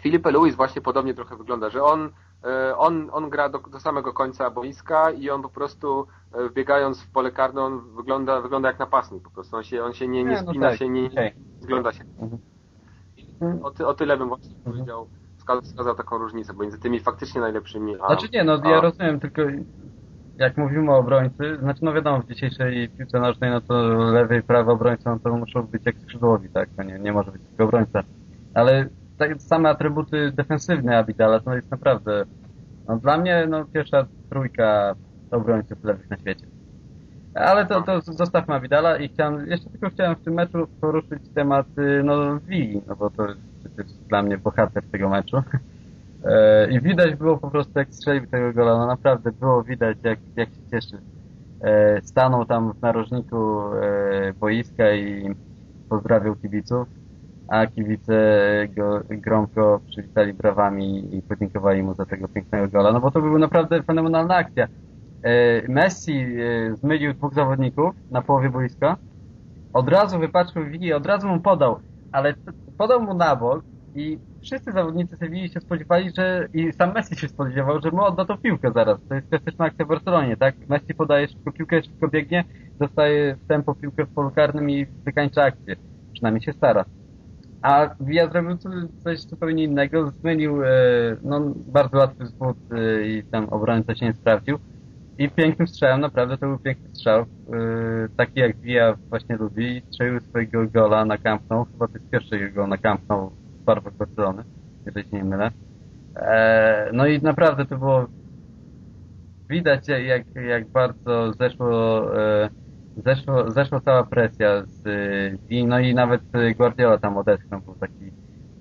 Filipe Luis właśnie podobnie trochę wygląda, że on E, on, on gra do, do, samego końca boiska i on po prostu e, wbiegając w pole karne, on wygląda, wygląda jak napastnik po prostu. On się, on się nie, nie, no spina, tak. się nie, nie zgląda się. Mhm. O, ty, o tyle bym właśnie mhm. powiedział, wskazał, wskazał taką różnicę między tymi faktycznie najlepszymi. A, znaczy nie, no a... ja rozumiem, tylko jak mówimy o obrońcy, znaczy no wiadomo, w dzisiejszej piłce nożnej, no to lewy i prawy obrońca, no to muszą być jak skrzydłowi, tak? To nie, nie może być tylko obrońca. Ale tak, same atrybuty defensywne Abidala to jest naprawdę, no dla mnie no, pierwsza trójka obrońców lewych na świecie. Ale to, to zostawmy Abidala i chciałem, jeszcze tylko chciałem w tym meczu poruszyć temat y, no Wigi, no bo to jest dla mnie bohater tego meczu. *laughs* E, I widać było po prostu, jak strzelił tego gola, no naprawdę było widać, jak, jak się cieszy. E, stanął tam w narożniku e, boiska i pozdrawiał kibiców a kibice go gromko przywitali brawami i podziękowali mu za tego pięknego gola, no bo to była naprawdę fenomenalna akcja. E, Messi e, zmylił dwóch zawodników na połowie boiska, od razu wypatrzył Wigi, od razu mu podał, ale podał mu na bok i wszyscy zawodnicy Sewilli się spodziewali, że i sam Messi się spodziewał, że mu odda tą piłkę zaraz. To jest klasyczna akcja w Barcelonie, tak? Messi podaje szybko piłkę, szybko biegnie, dostaje w tempo piłkę w polu karnym i wykańcza akcję. Przynajmniej się stara. A Villa zrobił coś zupełnie innego, zmienił e, no, bardzo łatwy zwód e, i tam obrońca się nie sprawdził. I pięknym strzałem, naprawdę to był piękny strzał, e, taki jak Villa właśnie lubi. Strzelił swojego gola na Camp Nou, chyba to jest pierwszy jego na Camp Nou w barwach Barcelony, jeżeli się nie mylę. No i naprawdę to było widać jak, jak bardzo zeszło zeszło, zeszła cała presja z, i no i nawet Guardiola tam odetchnął, był taki,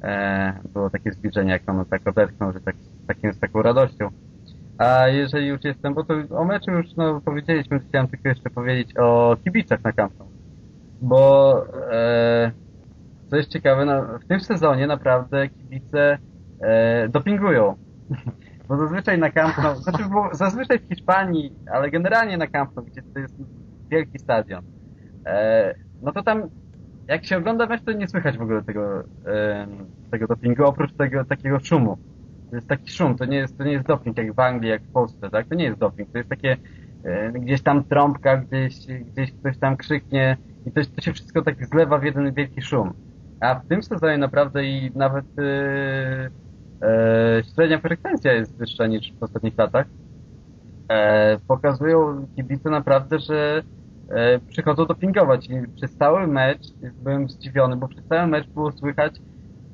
e, było takie zbliżenie, jak on tak odetchnął, że tak, takim, z taką radością. A jeżeli już jestem, bo to o meczu już no, powiedzieliśmy, chciałem tylko jeszcze powiedzieć o kibicach na Camp Bo e, co jest ciekawe, no, w tym sezonie naprawdę kibice e, dopingują. *laughs* Bo zazwyczaj na Camp Nou, znaczy zazwyczaj w Hiszpanii, ale generalnie na Camp gdzie to jest wielki stadion. E, no to tam, jak się ogląda mecz, to nie słychać w ogóle tego, e, tego dopingu, oprócz tego takiego szumu. To jest taki szum, to nie jest, to nie jest doping jak w Anglii, jak w Polsce, tak? To nie jest doping, to jest takie e, gdzieś tam trąbka, gdzieś, gdzieś ktoś tam krzyknie i to, to się wszystko tak zlewa w jeden wielki szum. A w tym sezonie naprawdę i nawet e, e, średnia frekwencja jest wyższa niż w ostatnich latach. E, pokazują kibice naprawdę, że przychodzą dopingować i przez cały mecz byłem zdziwiony, bo przez cały mecz było słychać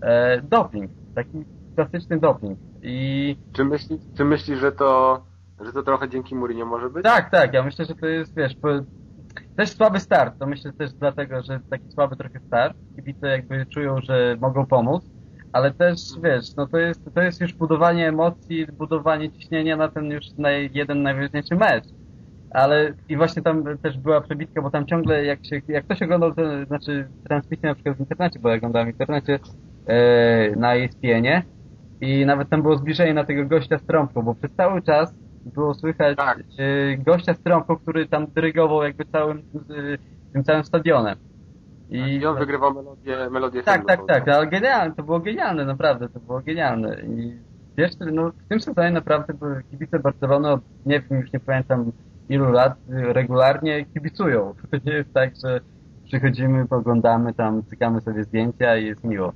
e, doping, taki klasyczny doping. I... Czy myślisz, czy myśli, że to że to trochę dzięki Mourinho może być? Tak, tak, ja myślę, że to jest, wiesz, po... też słaby start, to myślę też dlatego, że taki słaby trochę start, kibice jakby czują, że mogą pomóc, ale też, wiesz, no to jest, to jest już budowanie emocji, budowanie ciśnienia na ten już naj, jeden najważniejszy mecz ale i właśnie tam też była przebitka, bo tam ciągle jak się, jak ktoś oglądał, to znaczy transmisję na przykład w internecie, bo ja oglądałem w internecie e, na ESPN-ie i nawet tam było zbliżenie na tego gościa z trąbką, bo przez cały czas było słychać tak. e, gościa z trąbką, który tam dyrygował jakby całym, e, tym całym stadionem. I, tak, I on wygrywał melodię, melodię Tak, tak, tak, ale genialne, to było genialne, naprawdę, to było genialne. I wiesz, no w tym sezonie naprawdę kibice Barcelony, nie wiem, już nie pamiętam ilu lat regularnie kibicują. Nie jest tak, że przychodzimy, poglądamy tam, cykamy sobie zdjęcia i jest miło.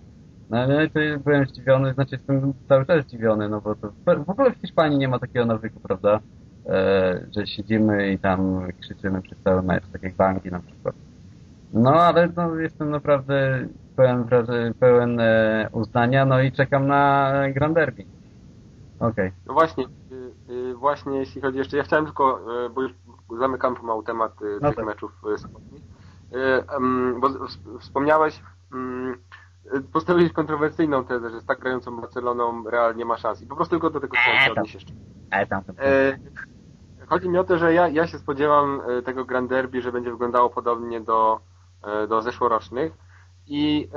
No no to byłem zdziwiony, znaczy jestem cały czas zdziwiony, no bo to w ogóle w Hiszpanii nie ma takiego nawyku, prawda? E, że siedzimy i tam krzyczymy przez cały mecz, tak jak banki na przykład. No ale no, jestem naprawdę pełen, pełen e, uznania, no i czekam na Grand Derby. Okej. Okay. No właśnie, właśnie jeśli chodzi jeszcze, ja chciałem tylko, y, bo już zamykam pomału temat no tych tak. meczów sobotnich, bo wspomniałeś, mm, postawiłeś kontrowersyjną tezę, że z tak grającą Barceloną Real nie ma szans i po prostu tylko do tego chciałem się odnieść jeszcze. E, chodzi mi o to, że ja, ja się spodziewam tego Grand Derby, że będzie wyglądało podobnie do, do zeszłorocznych i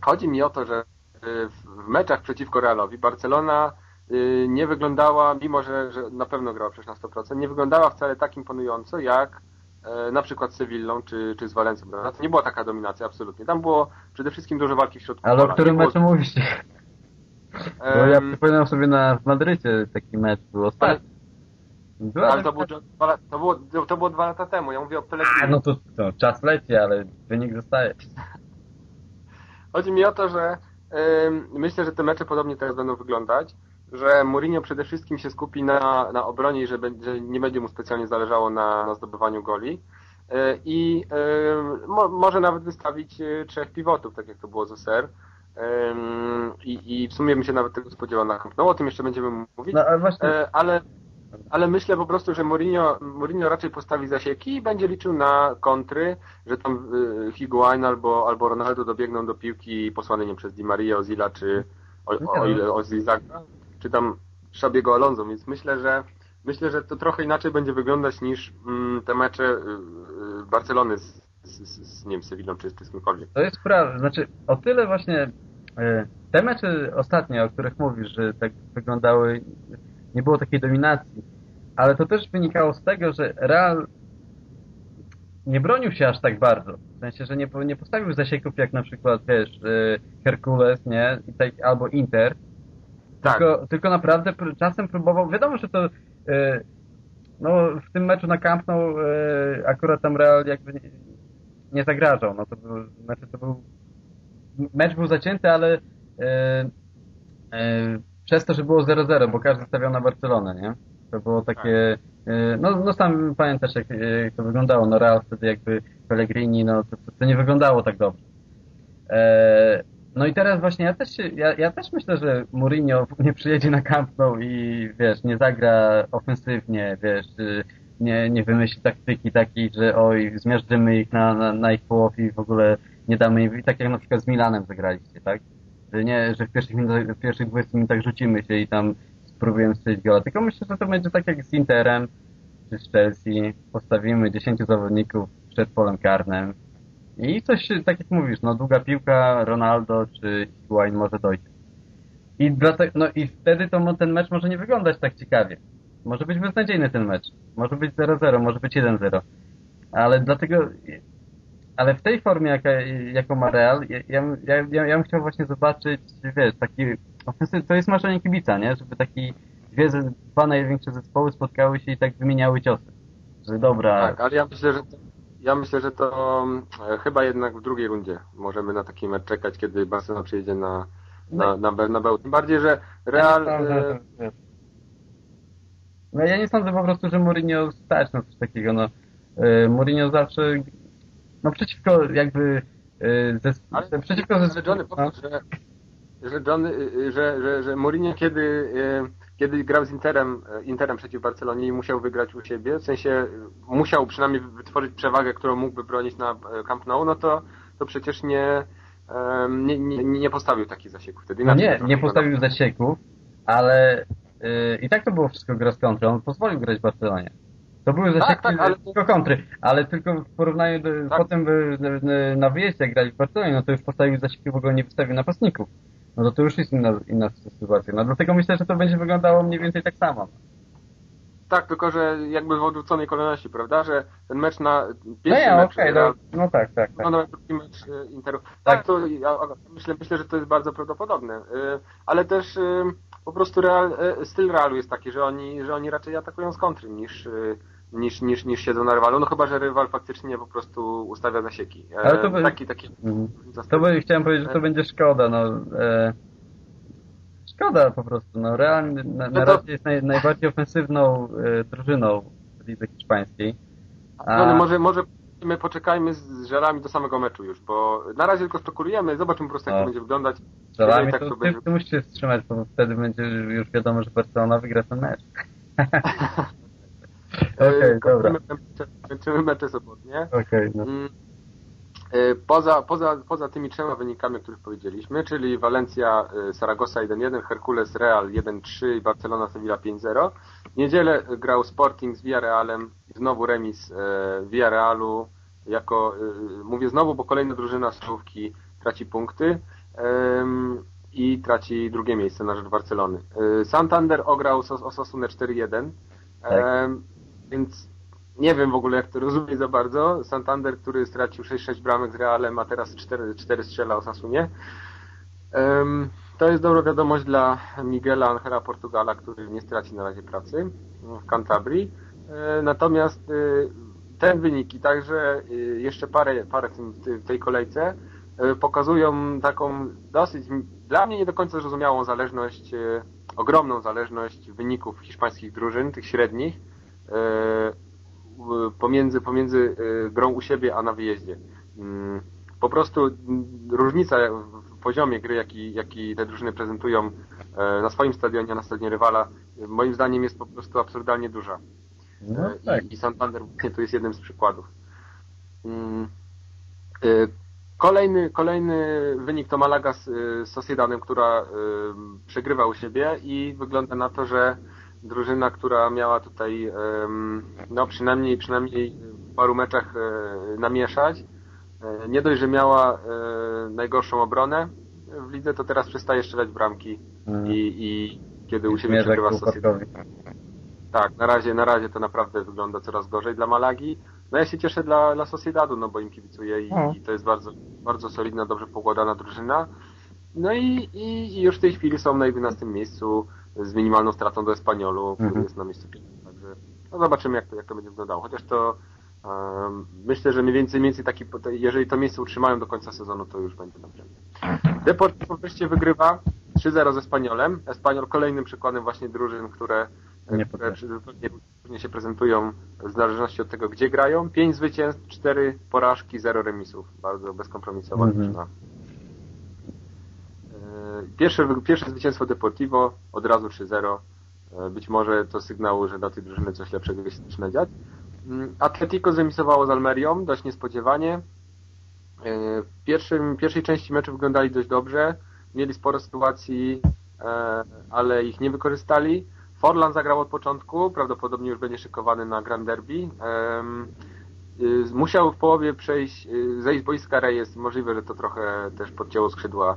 chodzi mi o to, że w meczach przeciwko Realowi Barcelona y, nie wyglądała, mimo że, że na pewno grała przecież na 100%, nie wyglądała wcale tak imponująco jak e, na przykład z Sewillą czy, czy z Walencją. To nie była taka dominacja absolutnie. Tam było przede wszystkim dużo walki w środku. Ale o którym meczu było... mówisz? Bo ja przypominam sobie na, w Madrycie taki mecz był ostatni. Ale, ale to, był, to, było, to było dwa lata temu, ja mówię o Pellegrini. No to, to czas leci, ale wynik zostaje. Chodzi mi o to, że Myślę, że te mecze podobnie teraz będą wyglądać, że Mourinho przede wszystkim się skupi na, na obronie i że, będzie, nie będzie mu specjalnie zależało na, na zdobywaniu goli. E, I mo, może nawet wystawić e, trzech pivotów, tak jak to było z OSR. I, I w sumie bym się nawet tego spodziewał na Camp No o tym jeszcze będziemy mówić. No, ale, właśnie... E, ale ale myślę po prostu, że Mourinho, Mourinho raczej postawi zasieki i będzie liczył na kontry, że tam Higuain albo, albo Ronaldo dobiegną do piłki posłane nie przez Di Maria, Ozila czy o, o ile Ozil zagra, czy tam Szabiego Alonso, więc myślę, że myślę, że to trochę inaczej będzie wyglądać niż mm, te mecze y, y, Barcelony z, z, z, nie wiem, Sewillą czy, czy z kimkolwiek. To jest prawda, znaczy o tyle właśnie te mecze ostatnie, o których mówisz, że tak wyglądały nie było takiej dominacji. Ale to też wynikało z tego, że Real nie bronił się aż tak bardzo. W sensie, że nie, nie postawił zasieków jak na przykład, wiesz, y, Herkules, nie? Tak, albo Inter. Tak. Tylko, tylko naprawdę czasem próbował, wiadomo, że to y, no, w tym meczu na Camp Nou y, akurat tam Real jakby nie, nie zagrażał. No to był, znaczy to był mecz był zacięty, ale przez to, że było 0-0, bo każdy stawiał na Barcelonę, nie? To było takie... Tak. No, no sam pamiętasz, jak, jak to wyglądało. No Real wtedy jakby Pellegrini, no to, to, to nie wyglądało tak dobrze. E, no i teraz właśnie ja też, ja, ja też myślę, że Mourinho *laughs* nie przyjedzie na Camp Nou i wiesz, nie zagra ofensywnie, wiesz, nie, nie wymyśli taktyki takiej, że oj, zmiażdżymy ich na, na, na ich połowie i w ogóle nie damy im, tak jak na przykład z Milanem zagraliście, tak? Że nie, że w pierwszych, w pierwszych 20 minutach rzucimy się i tam spróbujemy strzelić gola. Tylko myślę, że to będzie tak jak z Interem czy z Chelsea. Postawimy 10 zawodników przed polem karnym i coś, tak jak mówisz, no długa piłka, Ronaldo czy Higuain może dojść. I, no i wtedy to ten mecz może nie wyglądać tak ciekawie. Może być beznadziejny ten mecz. Może być 0-0, może być 1-0. Ale dlatego ale w tej formie, jaka, jaką ma Real, ja, ja, ja, ja bym chciał właśnie zobaczyć, wiesz, taki to jest marzenie kibica, nie? Żeby taki dwie, dwa największe zespoły spotkały się i tak wymieniały ciosy. Że dobra. Tak, ale ja myślę, że ja myślę, że to e, chyba jednak w drugiej rundzie możemy na taki mecz czekać, kiedy Barcelona przyjedzie na, na, no. na Bernabeu. Tym bardziej, że Real... Ja sądzę, e, no ja nie sądzę po prostu, że Mourinho stać na coś takiego. No, e, Mourinho zawsze no przeciwko jakby zes... Ale przeciwko zespołowi. No. Że, że, że, że, że Mourinho kiedy, kiedy grał z Interem, y, Interem przeciw Barcelonie i musiał wygrać u siebie, w sensie musiał przynajmniej wytworzyć przewagę, którą mógłby bronić na Camp Nou, no to, to przecież nie, nie, nie, nie postawił takich zasieków wtedy. No nie, nie postawił zasieków, ale yy, i tak to było wszystko gra z kontrą. On pozwolił grać w Barcelonie. To były zasieki tak, tak, ale... tylko kontry, ale tylko w porównaniu do, tak. potem by, na wyjeździe grali w Barcelonie, no to już postawił zasieki, w ogóle nie wystawił napastników. No to to już jest inna, inna sytuacja. No dlatego myślę, że to będzie wyglądało mniej więcej tak samo. Tak, tylko że jakby w odwróconej kolejności, prawda? Że ten mecz na pierwszy no ja, mecz... Okay, no, no tak, tak. tak. No, no drugi mecz e, Interu. Tak, tak to ja myślę, myślę, że to jest bardzo prawdopodobne. E, ale też e, po prostu real, styl Realu jest taki, że oni, że oni raczej atakują z kontry niż niż, niż, niż siedzą na rywalu, no chyba, że rywal faktycznie po prostu ustawia zasieki. E, Ale to by- taki, taki, Mhm. To by, chciałem powiedzieć, że to będzie szkoda, no. E, szkoda po prostu, no. Realnie na, na No to- razie jest naj, najbardziej ofensywną e, drużyną w lidze hiszpańskiej. A- No, no może, może my poczekajmy z żelami do samego meczu już, bo na razie tylko spekulujemy, zobaczymy po prostu jak No. to będzie wyglądać. Jeżeli tak to, to ty, będzie- ty musisz się wstrzymać, bo wtedy będzie już wiadomo, że Barcelona wygra ten mecz. *laughs* Okej, E, dobra. kończymy mecze- sobotnie. Okej, no. Mm, e, Poza, poza, poza tymi trzema wynikami, o których powiedzieliśmy, czyli Valencia, e, Saragossa 1-1, Hercules Real 1-3 i Barcelona Sevilla 5-0. W niedzielę grał Sporting z Villarrealem, znowu remis Villarrealu, jako, mówię znowu, bo kolejna drużyna z czołówki traci punkty i traci drugie miejsce na rzecz Barcelony. Santander ograł Osasunę 4-1, Tak. Więc nie wiem w ogóle jak to rozumieć za bardzo. Santander, który stracił 6-6 bramek z Realem, a teraz 4, 4 strzela o Sasunie. Em, To jest dobra wiadomość dla Miguela Angela Portugala, który nie straci na razie pracy w Cantabrii. E, Natomiast e, te wyniki, także e, jeszcze parę, parę w, tej kolejce, e, pokazują taką dosyć, dla mnie nie do końca zrozumiałą zależność, ogromną zależność wyników hiszpańskich drużyn, tych średnich, pomiędzy, pomiędzy e, grą u siebie a na wyjeździe. Mm, Po prostu mm, różnica w poziomie gry, jaki, jaki te drużyny prezentują e, na swoim stadionie, a na stadionie rywala, e, moim zdaniem jest po prostu absurdalnie duża. No E, tak. I, I Santander właśnie tu jest jednym z przykładów. Mm, e, Kolejny, kolejny wynik to Malaga z, Sociedadem, która e, przegrywa u siebie i wygląda na to, że drużyna, która miała tutaj no przynajmniej, przynajmniej w paru meczach e, namieszać, e, nie dość, że miała e, najgorszą obronę w lidze, to teraz przestaje strzelać bramki Mm. i, i kiedy u siebie przegrywa. Półpadkowi. Tak, na razie, na razie to naprawdę wygląda coraz gorzej dla Malagi. No ja się cieszę dla, dla Sociedadu, no bo im kibicuję i, No. i to jest bardzo, bardzo solidna, dobrze pokładana drużyna. No i, i, i już w tej chwili są na 11 miejscu z minimalną stratą do Espaniolu, który Mhm. jest na miejscu. Także no zobaczymy jak to, jak to będzie wyglądało. Chociaż to um, myślę, że mniej więcej, mniej więcej taki, jeżeli to miejsce utrzymają do końca sezonu, to już będzie dobrze. Deportivo wreszcie wygrywa 3-0 z Espaniolem. Espaniol kolejnym przykładem właśnie drużyn, które, Nie które różnie się prezentują w zależności od tego, gdzie grają. 5 zwycięstw, 4 porażki, 0 remisów. Bardzo bezkompromisowa Mhm. E, Pierwsze, pierwsze zwycięstwo Deportivo, od razu 3-0. E, Być może to sygnał, że dla tej drużyny coś lepszego się zaczyna dziać. Mm, Atletico zremisowało z Almerią, dość niespodziewanie. E, W pierwszym, pierwszej części meczu wyglądali dość dobrze. Mieli sporo sytuacji, e, ale ich nie wykorzystali. Forlan zagrał od początku, prawdopodobnie już będzie szykowany na Grand Derby. Y, Musiał w połowie przejść, y, zejść z boiska Reyes. Możliwe, że to trochę też podcięło skrzydła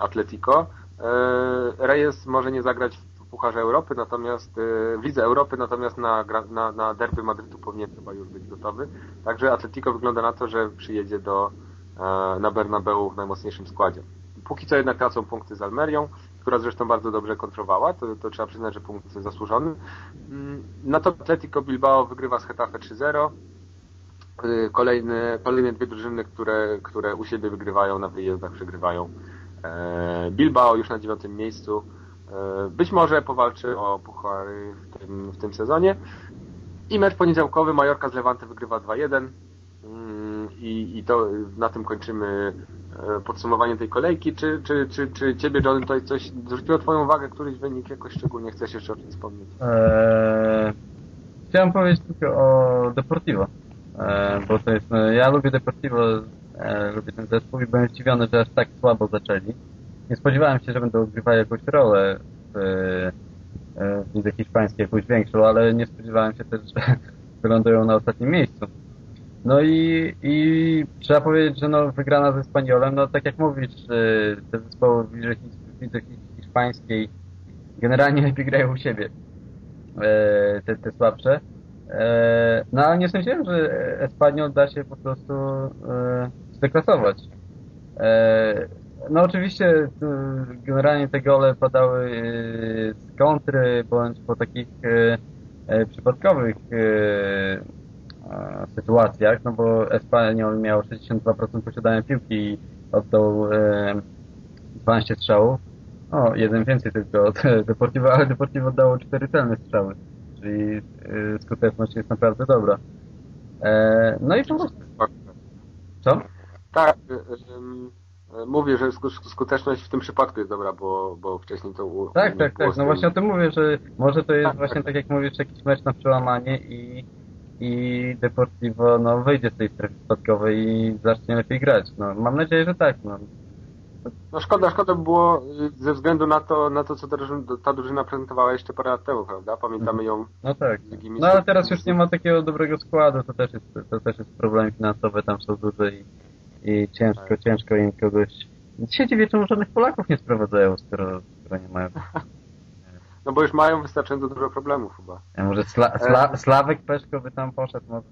Atletico. E, Reyes może nie zagrać w Pucharze Europy, natomiast e, w Lidze Europy, natomiast na, na, na derby Madrytu powinien chyba już być gotowy. Także Atletico wygląda na to, że przyjedzie do, e, na Bernabeu w najmocniejszym składzie. Póki co jednak tracą punkty z Almerią, która zresztą bardzo dobrze kontrowała, to, to trzeba przyznać, że punkt zasłużony. Mm, Na to Atletico Bilbao wygrywa z Hetafe 3-0. Y, Kolejne, kolejne dwie drużyny, które, które u siebie wygrywają, na wyjazdach przegrywają. E, Bilbao już na dziewiątym miejscu. E, Być może powalczy o puchary w tym, w tym sezonie. I mecz poniedziałkowy Majorka z Levante wygrywa 2-1. Mm, I, I to y, na tym kończymy e, podsumowanie tej kolejki. Czy, czy, czy, czy Ciebie, John, tutaj coś zwróciło Twoją uwagę, któryś wynik jakoś szczególnie chcesz jeszcze o czymś wspomnieć? Eee, chciałem powiedzieć tylko o Deportivo, eee, bo to jest, no, ja lubię Deportivo, eee, lubię ten zespół i byłem zdziwiony, że aż tak słabo zaczęli. Nie spodziewałem się, że będą odgrywali jakąś rolę w, e, w lidze hiszpańskiej, jakąś większą, ale nie spodziewałem się też, *laughs* że wylądują na ostatnim miejscu. No i, i trzeba powiedzieć, że no, wygrana ze Spaniolem, no tak jak mówisz, e, te zespoły w lidze, w lidze his- hiszpańskiej generalnie *laughs* lepiej grają u siebie e, te, te słabsze. E, no ale nie sądziłem, że Espaniol da się po prostu e, zdeklasować. E, no oczywiście generalnie te gole padały z kontry, bądź po takich przypadkowych sytuacjach, no bo Espanyol miał 62% posiadania piłki i oddał e, 12 strzałów. O, jeden więcej tylko od *laughs* Deportivo, ale Deportivo dało 4 celne strzały, czyli e, skuteczność jest naprawdę dobra. E, no i po prostu... Co? Tak, y, mówię, że sku- skuteczność w tym przypadku jest dobra, bo, bo wcześniej to u- Tak, tak, było tak. No właśnie o tym mówię, że może to jest Tak, właśnie tak. tak jak mówisz, jakiś mecz na przełamanie i, i Deportivo no, wyjdzie z tej strefy spadkowej i zacznie lepiej grać. No, mam nadzieję, że tak. No. No szkoda, szkoda by było y, ze względu na to, na to co ta drużyna, ta drużyna prezentowała jeszcze parę lat temu, prawda? Pamiętamy ją no tak. No ale teraz już nie ma takiego dobrego składu, to też jest, to też jest problem finansowy, tam są duże i, i ciężko, Tak. ciężko im kogoś... Dzisiaj dziwię, czemu żadnych Polaków nie sprowadzają, skoro, skoro nie mają. No bo już mają wystarczająco dużo problemów chyba. Ja może Sla, Sla, Sławek Peszko by tam poszedł, może,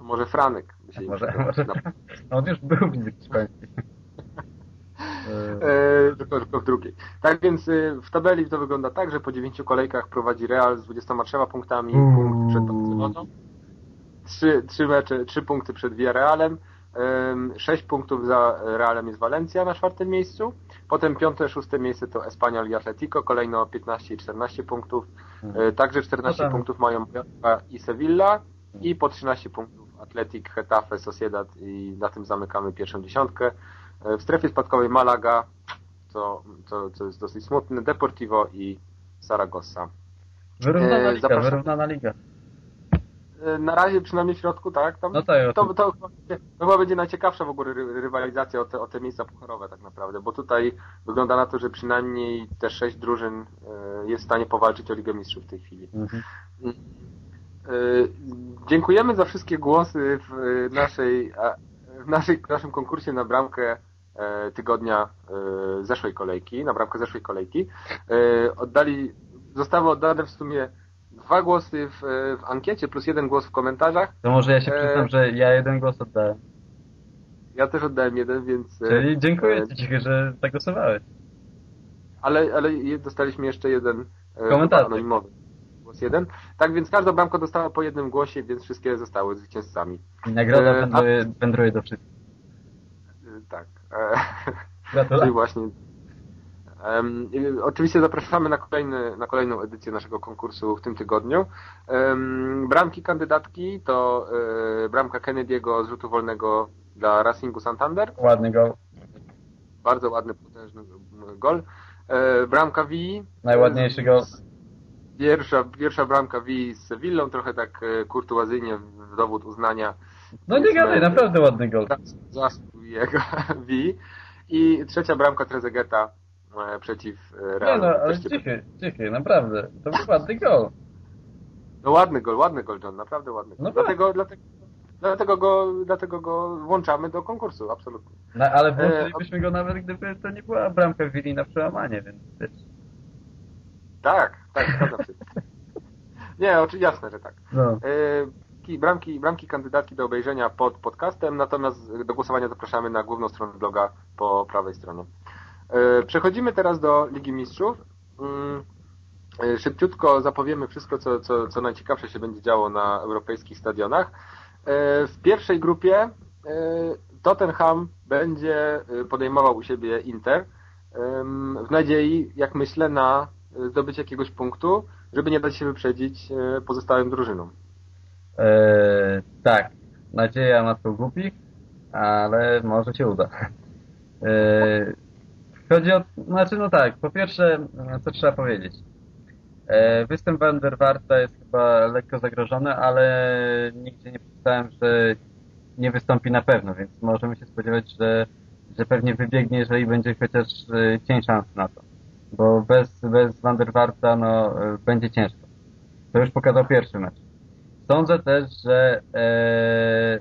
Może Franek by się może, może No. on już był w. E, tylko, tylko w drugiej. Tak więc y, w tabeli to wygląda tak, że po dziewięciu kolejkach prowadzi Real z 23 punktami, Uuu. punkt przed Barceloną, trzy, trzy mecze, trzy punkty przed Villarrealem, ym, sześć punktów za Realem jest Valencia na czwartym miejscu, potem piąte, szóste miejsce to Espanyol i Atletico, kolejno 15 i 14 punktów, E, także 14 No punktów mają Mallorca i Sevilla i po 13 punktów Atletic, Getafe, Sociedad i na tym zamykamy pierwszą dziesiątkę. E, W strefie spadkowej Malaga, co, co, co jest dosyć smutne, Deportivo i Saragossa. Wyrównana E, liga, zapraszam. wyrównana liga. E, Na razie przynajmniej w środku, tak? Tam, No tak, to, to, to, to chyba będzie najciekawsza w ogóle ry- rywalizacja o te, o te miejsca pucharowe tak naprawdę, bo tutaj wygląda na to, że przynajmniej te sześć drużyn jest w stanie powalczyć o Ligę Mistrzów w tej chwili. Mhm. Dziękujemy za wszystkie głosy w naszej, w naszej, w naszym konkursie na bramkę tygodnia e, zeszłej kolejki, na bramkę zeszłej kolejki. E, Oddali, zostały oddane w sumie dwa głosy w, e, w ankiecie plus jeden głos w komentarzach. To może ja się E, przyznam, że ja jeden głos oddałem. Ja też oddałem jeden, więc... e, Czyli dziękuję e, Ci że zagłosowałeś. Ale, ale je- dostaliśmy jeszcze jeden e, Komentarz. anonimowy głos jeden. Tak więc każda bramka dostała po jednym głosie, więc wszystkie zostały zwycięzcami. Nagroda E, a- wędruje, wędruje do wszystkich. E, *laughs* Gratulacje. Czyli właśnie. Y, oczywiście zapraszamy na, kolejny, na kolejną edycję naszego konkursu w tym tygodniu. Em, bramki kandydatki to e, bramka Kennedy'ego z rzutu wolnego dla Racingu Santander. Ładny gol. Bardzo ładny, potężny gol. E, bramka Vii. Najładniejszy gol. Pierwsza, pierwsza bramka Vii z Sevillą, trochę tak kurtuazyjnie w dowód uznania No nie gadaj, naprawdę ładny gol. zasług jego *laughs* Vii. I trzecia bramka Trezegeta e, przeciw e, Nie Realu. no, ale cichy, naprawdę. To był ładny gol. No ładny gol, ładny gol John, naprawdę ładny. No tak. dlatego, dlatego, dlatego, go, dlatego go włączamy do konkursu, absolutnie. No, ale E, włączylibyśmy go nawet, gdyby to nie była bramka Willi na przełamanie, więc wiesz. Tak, tak, zgadzam się. *laughs* Nie, oczywiście jasne, że tak. No. E, ki- Bramki, bramki kandydatki do obejrzenia pod podcastem, natomiast do głosowania zapraszamy na główną stronę bloga po prawej stronie. E, Przechodzimy teraz do Ligi Mistrzów. Mm, e, Szybciutko zapowiemy wszystko, co, co, co najciekawsze się będzie działo na europejskich stadionach. E, W pierwszej grupie Tottenham będzie podejmował u siebie Inter w nadziei, jak myślę, na zdobycie jakiegoś punktu, żeby nie dać się wyprzedzić pozostałym drużynom. E, tak, nadzieja matką głupich, ale może się uda. E, chodzi o, znaczy no tak, po pierwsze, co trzeba powiedzieć. E, występ Van der Warta jest chyba lekko zagrożony, ale nigdzie nie przeczytałem, że nie wystąpi na pewno, więc możemy się spodziewać, że, że pewnie wybiegnie, jeżeli będzie chociaż e, cień szans na to. Bo bez, bez Van der Warta no, będzie ciężko. To już pokazał pierwszy mecz. Sądzę też, że e,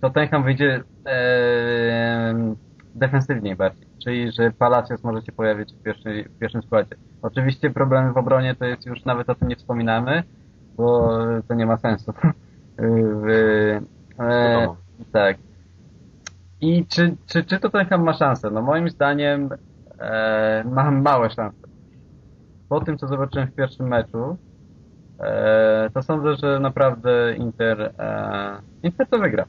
Tottenham wyjdzie e, defensywniej bardziej, czyli że Palacios może się pojawić w, pierwszej, w pierwszym składzie. Oczywiście problemy w obronie to jest już nawet o tym nie wspominamy, bo to nie ma sensu. *laughs* e, Wiadomo. tak. I czy, czy, czy Tottenham ma szansę? No moim zdaniem e, ma małe szanse. Po tym, co zobaczyłem w pierwszym meczu, e, to sądzę, że naprawdę Inter, e, Inter to wygra.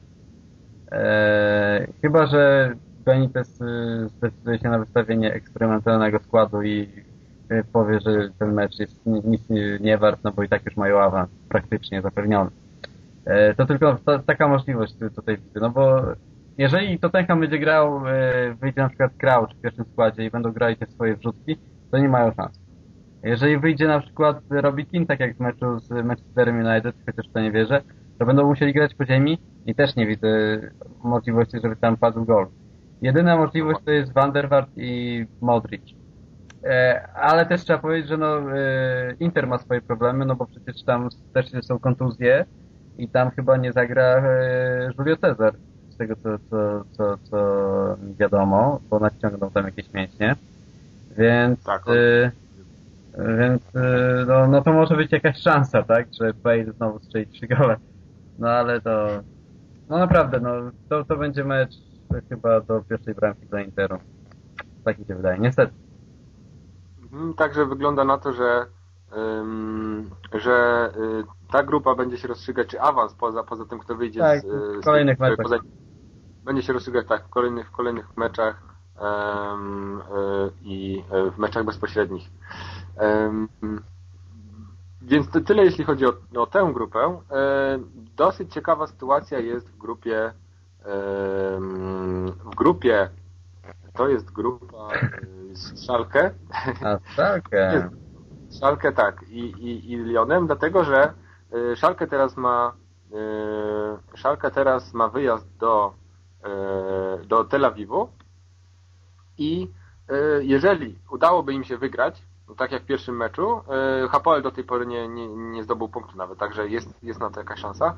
E, chyba, że Benitez y, zdecyduje się na wystawienie eksperymentalnego składu i y, powie, że ten mecz jest nic nie wart, no bo i tak już mają awans praktycznie zapewniony. E, to tylko taka możliwość tutaj widzę, no bo jeżeli Tottenham będzie grał, e, wyjdzie na przykład Crouch w pierwszym składzie i będą grali te swoje wrzutki, to nie mają szans. Jeżeli wyjdzie na przykład Robbie King, tak jak w meczu z Manchesterem United, chociaż to nie wierzę, to będą musieli grać po ziemi i też nie widzę możliwości, żeby tam padł gol. Jedyna możliwość to jest Van der Waart i Modric. E, ale też trzeba powiedzieć, że no, Inter ma swoje problemy, no bo przecież tam też są kontuzje, i tam chyba nie zagra e, Julio Cezar, z tego co, co, co, co wiadomo, bo naciągnął tam jakieś mięśnie. Więc, tak, y, więc y, no, no to może być jakaś szansa, tak, że Bale znowu strzeli trzy gole. No ale to, no naprawdę, no to, to będzie mecz chyba do pierwszej bramki dla Interu. Tak mi się wydaje, niestety. Mhm, także wygląda na to, że że y, ta grupa będzie się rozstrzygać, czy awans poza, poza tym, kto wyjdzie tak, z, z kolejnych meczach. Poza, będzie się rozstrzygać tak, w kolejnych, w kolejnych meczach um, i e, w meczach bezpośrednich. Więc to tyle, jeśli chodzi o, o tę grupę. E, dosyć ciekawa sytuacja jest w grupie w grupie to jest grupa z Szalkę. A, Szalkę. *laughs* Szalkę tak i, i, i Lyonem, dlatego że y, Szalkę teraz ma y, Szalkę teraz ma wyjazd do, do Tel Awiwu i jeżeli udałoby im się wygrać, tak jak w pierwszym meczu, Hapoel do tej pory nie, nie, nie zdobył punktu nawet, także jest, jest na to jakaś szansa.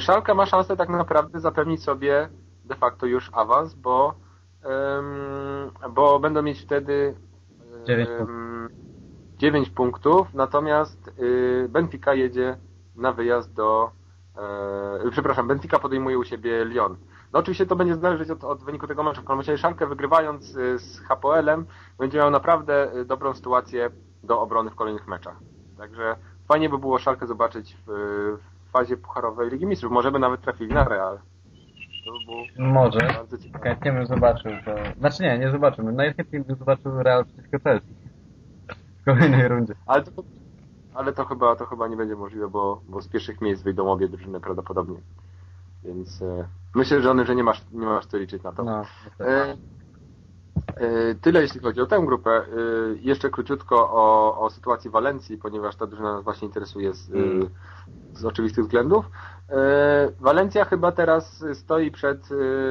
Szalka ma szansę tak naprawdę zapewnić sobie de facto już awans, bo, bo będą mieć wtedy 9 9 punktów, natomiast y, Benfica jedzie na wyjazd do e, przepraszam, Benfica podejmuje u siebie Lyon. No oczywiście to będzie zależeć od, od wyniku tego meczu. W każdym razie Szalkę wygrywając y, z HPL-em będzie miał naprawdę y, dobrą sytuację do obrony w kolejnych meczach. Także fajnie by było Szalkę zobaczyć w, w fazie pucharowej Ligi Mistrzów. Może by nawet trafili na Real. By Może. Chętnie bym zobaczył to. Znaczy nie, nie zobaczymy. Najchętniej bym zobaczył Real przeciwko Chelsea kolejnej rundzie. Ale to, ale to chyba, to chyba nie będzie możliwe, bo, bo z pierwszych miejsc wyjdą obie drużyny prawdopodobnie. Więc e, myślę, że, one, że nie masz, nie masz co liczyć na to. No, e, e, tyle jeśli chodzi o tę grupę. E, jeszcze króciutko o, o sytuacji Walencji, ponieważ ta drużyna nas właśnie interesuje z, mm. z oczywistych względów. E, Walencja chyba teraz stoi przed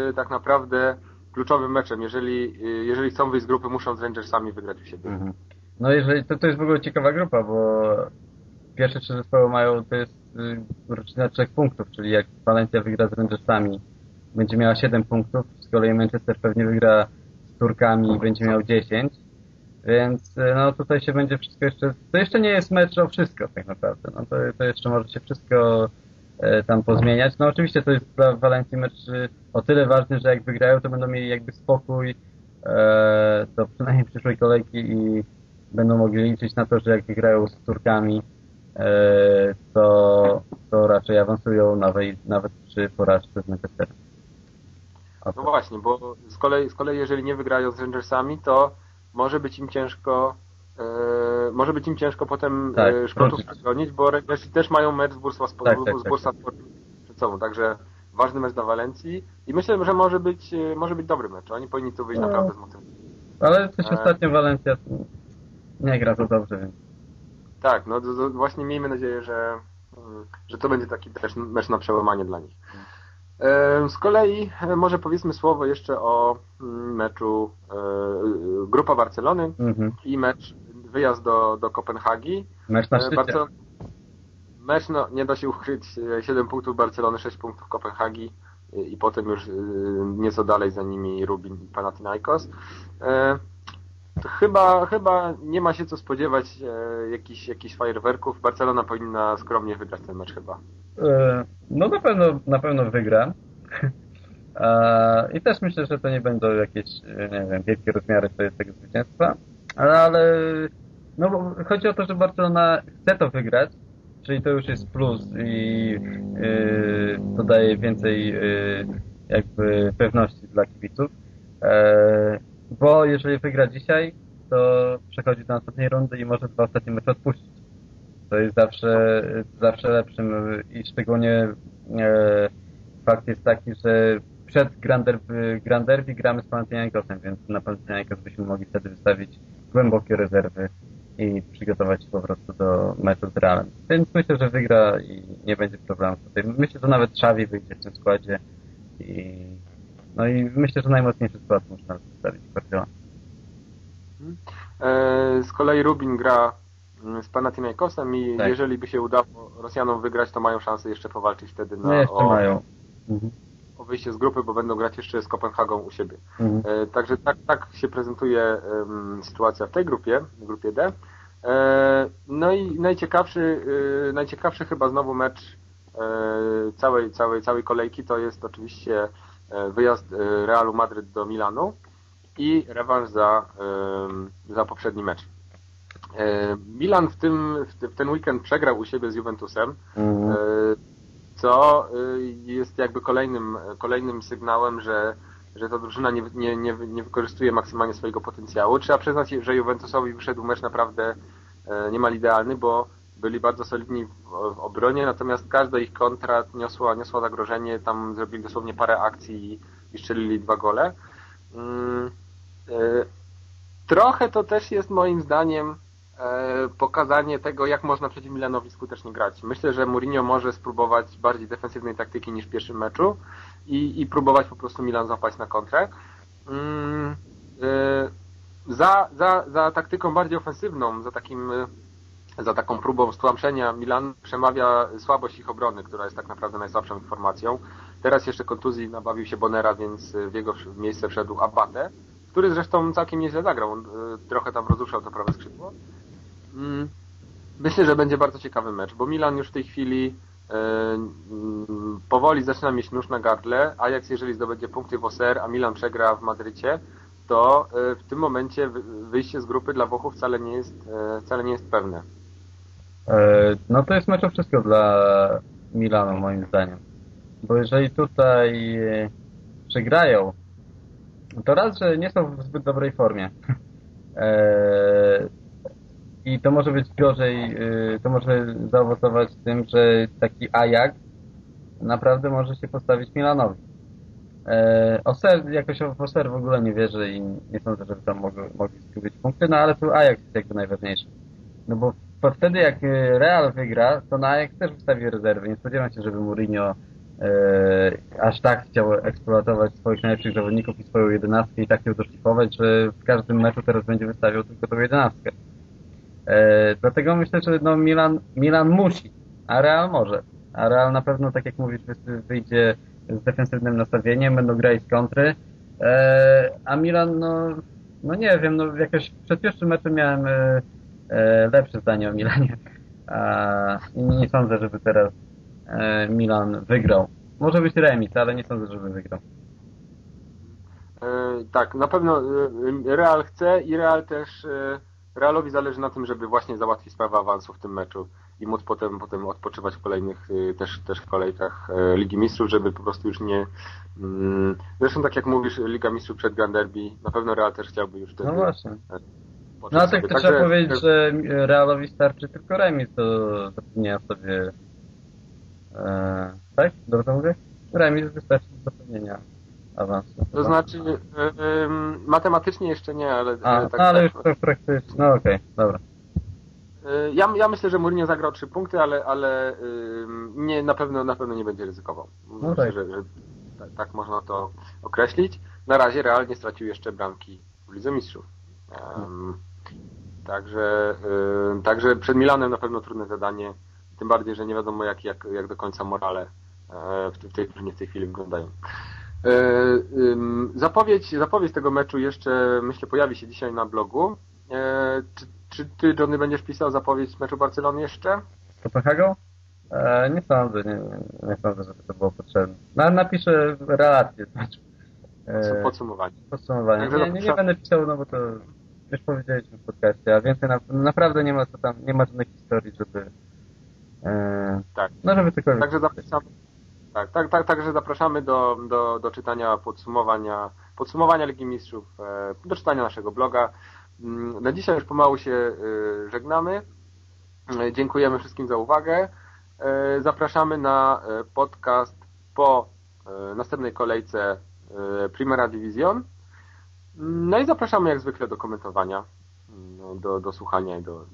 e, tak naprawdę kluczowym meczem. Jeżeli, jeżeli chcą wyjść z grupy, muszą z Rangersami wygrać u siebie. Mm -hmm. No jeżeli, to, to jest w ogóle ciekawa grupa, bo pierwsze trzy zespoły mają, to jest y, roczina trzech punktów, czyli jak Valencia wygra z Rangersami, będzie miała 7 punktów, z kolei Manchester pewnie wygra z Turkami i będzie miał 10, więc y, no tutaj się będzie wszystko jeszcze, to jeszcze nie jest mecz o wszystko tak naprawdę, no to, to jeszcze może się wszystko e, tam pozmieniać. No oczywiście to jest dla Walencji mecz o tyle ważny, że jak wygrają, to będą mieli jakby spokój e, do przynajmniej przyszłej kolejki i będą mogli liczyć na to, że jak grają z Turkami, to, to raczej awansują nawet, nawet przy porażce z Manchesterem. No właśnie, bo z kolei, z kolei jeżeli nie wygrają z Rangersami, to może być im ciężko e, może być im ciężko potem e, tak, Szkotów bronić, bo Rangersi też mają mecz z Bursa tak, tak, tak, przed sobą, także ważny mecz dla Walencji i myślę, że może być, może być dobry mecz. Oni powinni tu wyjść no. naprawdę z motywem. Ale też ostatnio Walencja nie gra to dobrze, więc... Tak, no właśnie miejmy nadzieję, że, że to będzie taki też mecz na przełamanie dla nich. Z kolei e, może powiedzmy słowo jeszcze o mm, meczu e, Grupa Barcelony mhm. i mecz wyjazd do, do Kopenhagi. Mecz na e, szczycie. Mecz, no, nie da się ukryć, 7 punktów Barcelony, 6 punktów Kopenhagi i potem już nieco dalej za nimi Rubin i Panathinaikos chyba, chyba nie ma się co spodziewać e, jakichś, jakichś fajerwerków. Barcelona powinna skromnie wygrać ten mecz chyba. E, no na pewno, na pewno wygra. *laughs* E, I też myślę, że to nie będą jakieś, nie wiem, wielkie rozmiary tego zwycięstwa. Ale, ale no chodzi o to, że Barcelona chce to wygrać. czyli to już jest plus i yy, to daje więcej yy, jakby pewności dla kibiców. E, bo jeżeli wygra dzisiaj, to przechodzi do następnej rundy i może dwa ostatnie mecze odpuścić. To jest zawsze, zawsze lepszym i szczególnie e, fakt jest taki, że przed Grand Derby, gramy z Panathinaikosem, więc na Panathinaikos byśmy mogli wtedy wystawić głębokie rezerwy i przygotować się po prostu do meczu z Realem. Więc myślę, że wygra i nie będzie problemu tutaj. Myślę, że nawet Xavi wyjdzie w tym składzie i no i myślę, że najmocniejszy skład można wystawić Guardiola. E, z kolei Rubin gra mm, z Panathinaikosem i tak. jeżeli by się udało Rosjanom wygrać, to mają szansę jeszcze powalczyć wtedy na no jeszcze o, mają. Mhm. o wyjście z grupy, bo będą grać jeszcze z Kopenhagą u siebie. Mhm. E, także tak, tak się prezentuje um, sytuacja w tej grupie, w grupie D. E, no i najciekawszy, e, najciekawszy chyba znowu mecz e, całej, całej, całej kolejki to jest oczywiście wyjazd Realu Madryt do Milanu i rewanż za, za poprzedni mecz. Milan w, tym, w ten weekend przegrał u siebie z Juventusem, mhm. co jest jakby kolejnym, kolejnym sygnałem, że, że ta drużyna nie, nie, nie, nie wykorzystuje maksymalnie swojego potencjału. Trzeba przyznać, że Juventusowi wyszedł mecz naprawdę niemal idealny, bo byli bardzo solidni w, obronie, natomiast każda ich kontra niosła, niosła zagrożenie, tam zrobili dosłownie parę akcji i, i strzelili dwa gole. Mm, E, trochę to też jest moim zdaniem e, pokazanie tego, jak można przeciw Milanowi skutecznie grać. Myślę, że Mourinho może spróbować bardziej defensywnej taktyki niż w pierwszym meczu i, i próbować po prostu Milan złapać na kontrę. Mm, e, za, za, za taktyką bardziej ofensywną, za takim za taką próbą stłamszenia Milan przemawia słabość ich obrony, która jest tak naprawdę najsłabszą informacją. Teraz jeszcze kontuzji nabawił się Bonera, więc w jego miejsce wszedł Abate który zresztą całkiem nieźle zagrał. On y, trochę tam rozruszał to prawe skrzydło. Mm, myślę, że będzie bardzo ciekawy mecz, bo Milan już w tej chwili y, mm, powoli zaczyna mieć nóż na gardle. Ajax, jeżeli zdobędzie punkty w OSER, a Milan przegra w Madrycie, to w tym momencie wyjście z grupy dla Włochów wcale nie jest, wcale nie jest pewne. E, no to jest mecz wszystko dla Milanu moim zdaniem. Bo jeżeli tutaj przegrają to raz, że nie są w zbyt dobrej formie. Eee, *laughs* I to może być gorzej, to może zaowocować tym, że taki Ajax naprawdę może się postawić Milanowi. Eee, Oser, jakoś Oser w ogóle nie wierzę i nie sądzę, żeby tam mogli, mogli zgubić punkty, no ale tu Ajax jest jakby najważniejszy. No bo wtedy jak Real wygra, to na Ajax też wystawi rezerwy. Nie spodziewam się, żeby Mourinho e, aż tak chciał eksploatować swoich najlepszych zawodników i swoją jedenastkę i tak ją doszlifować, że w każdym meczu teraz będzie wystawiał tylko tą jedenastkę. E, dlatego myślę, że no Milan, Milan musi, a Real może. A Real na pewno, tak jak mówisz, wyjdzie z defensywnym nastawieniem, będą grać z kontry, e, a Milan, no, no nie wiem, no jakoś przed pierwszym meczem miałem e, e lepsze zdanie o Milanie. A, nie sądzę, żeby teraz E, Milan wygrał. Może być remis, ale nie sądzę, żeby wygrał. E, tak, na pewno e, Real chce i Real też Realowi zależy na tym, żeby właśnie załatwić sprawę awansu w tym meczu i móc potem, potem odpoczywać w kolejnych też, też kolejkach Ligi Mistrzów, żeby po prostu już nie... Mm, zresztą tak jak mówisz, Liga Mistrzów przed Grand Derby, na pewno Real też chciałby już wtedy... No właśnie. No tak to trzeba powiedzieć, że Realowi starczy tylko remis do zapewnienia sobie E, tak? Dobrze mówię? Remis wystarczy do zapewnienia awansu. To znaczy, y, matematycznie jeszcze nie, ale... A, tak, ale tak, już to praktycznie, no okej, okay, dobra. Ja, ja myślę, że Mourinho zagrał trzy punkty, ale, ale nie, na, pewno, na pewno nie będzie ryzykował. No myślę, tak. że, że tak, tak, można to określić. Na razie realnie stracił jeszcze bramki w Lidze Mistrzów. Um, także, także przed Milanem na pewno trudne zadanie. Tym bardziej, że nie wiadomo jak, jak, jak do końca morale e, w tej drużynie w tej chwili wyglądają. E, zapowiedź, zapowiedź tego meczu jeszcze, myślę, pojawi się dzisiaj na blogu. E, czy, czy ty, Johnny, będziesz pisał zapowiedź meczu Barcelony jeszcze? Z Kopenhagą? E, nie sądzę, nie, nie sądzę, żeby to było potrzebne. No, napiszę relację z meczu. E, podsumowanie. Podsumowanie. Nie, nie, nie, będę pisał, no bo to już powiedzieliśmy w podcaście, a więcej na, naprawdę nie ma co tam, nie ma żadnej historii, żeby E, Tak. no żeby cokolwiek. Także zapraszamy, tak, tak, tak, także zapraszamy do, do, do czytania podsumowania, podsumowania Ligi Mistrzów, e, do czytania naszego bloga. Mm, Na dzisiaj już pomału się e, żegnamy. E, Dziękujemy wszystkim za uwagę. E, Zapraszamy na e, podcast po następnej kolejce Primera Division. No i zapraszamy jak zwykle do komentowania, mm, do, do słuchania i do, do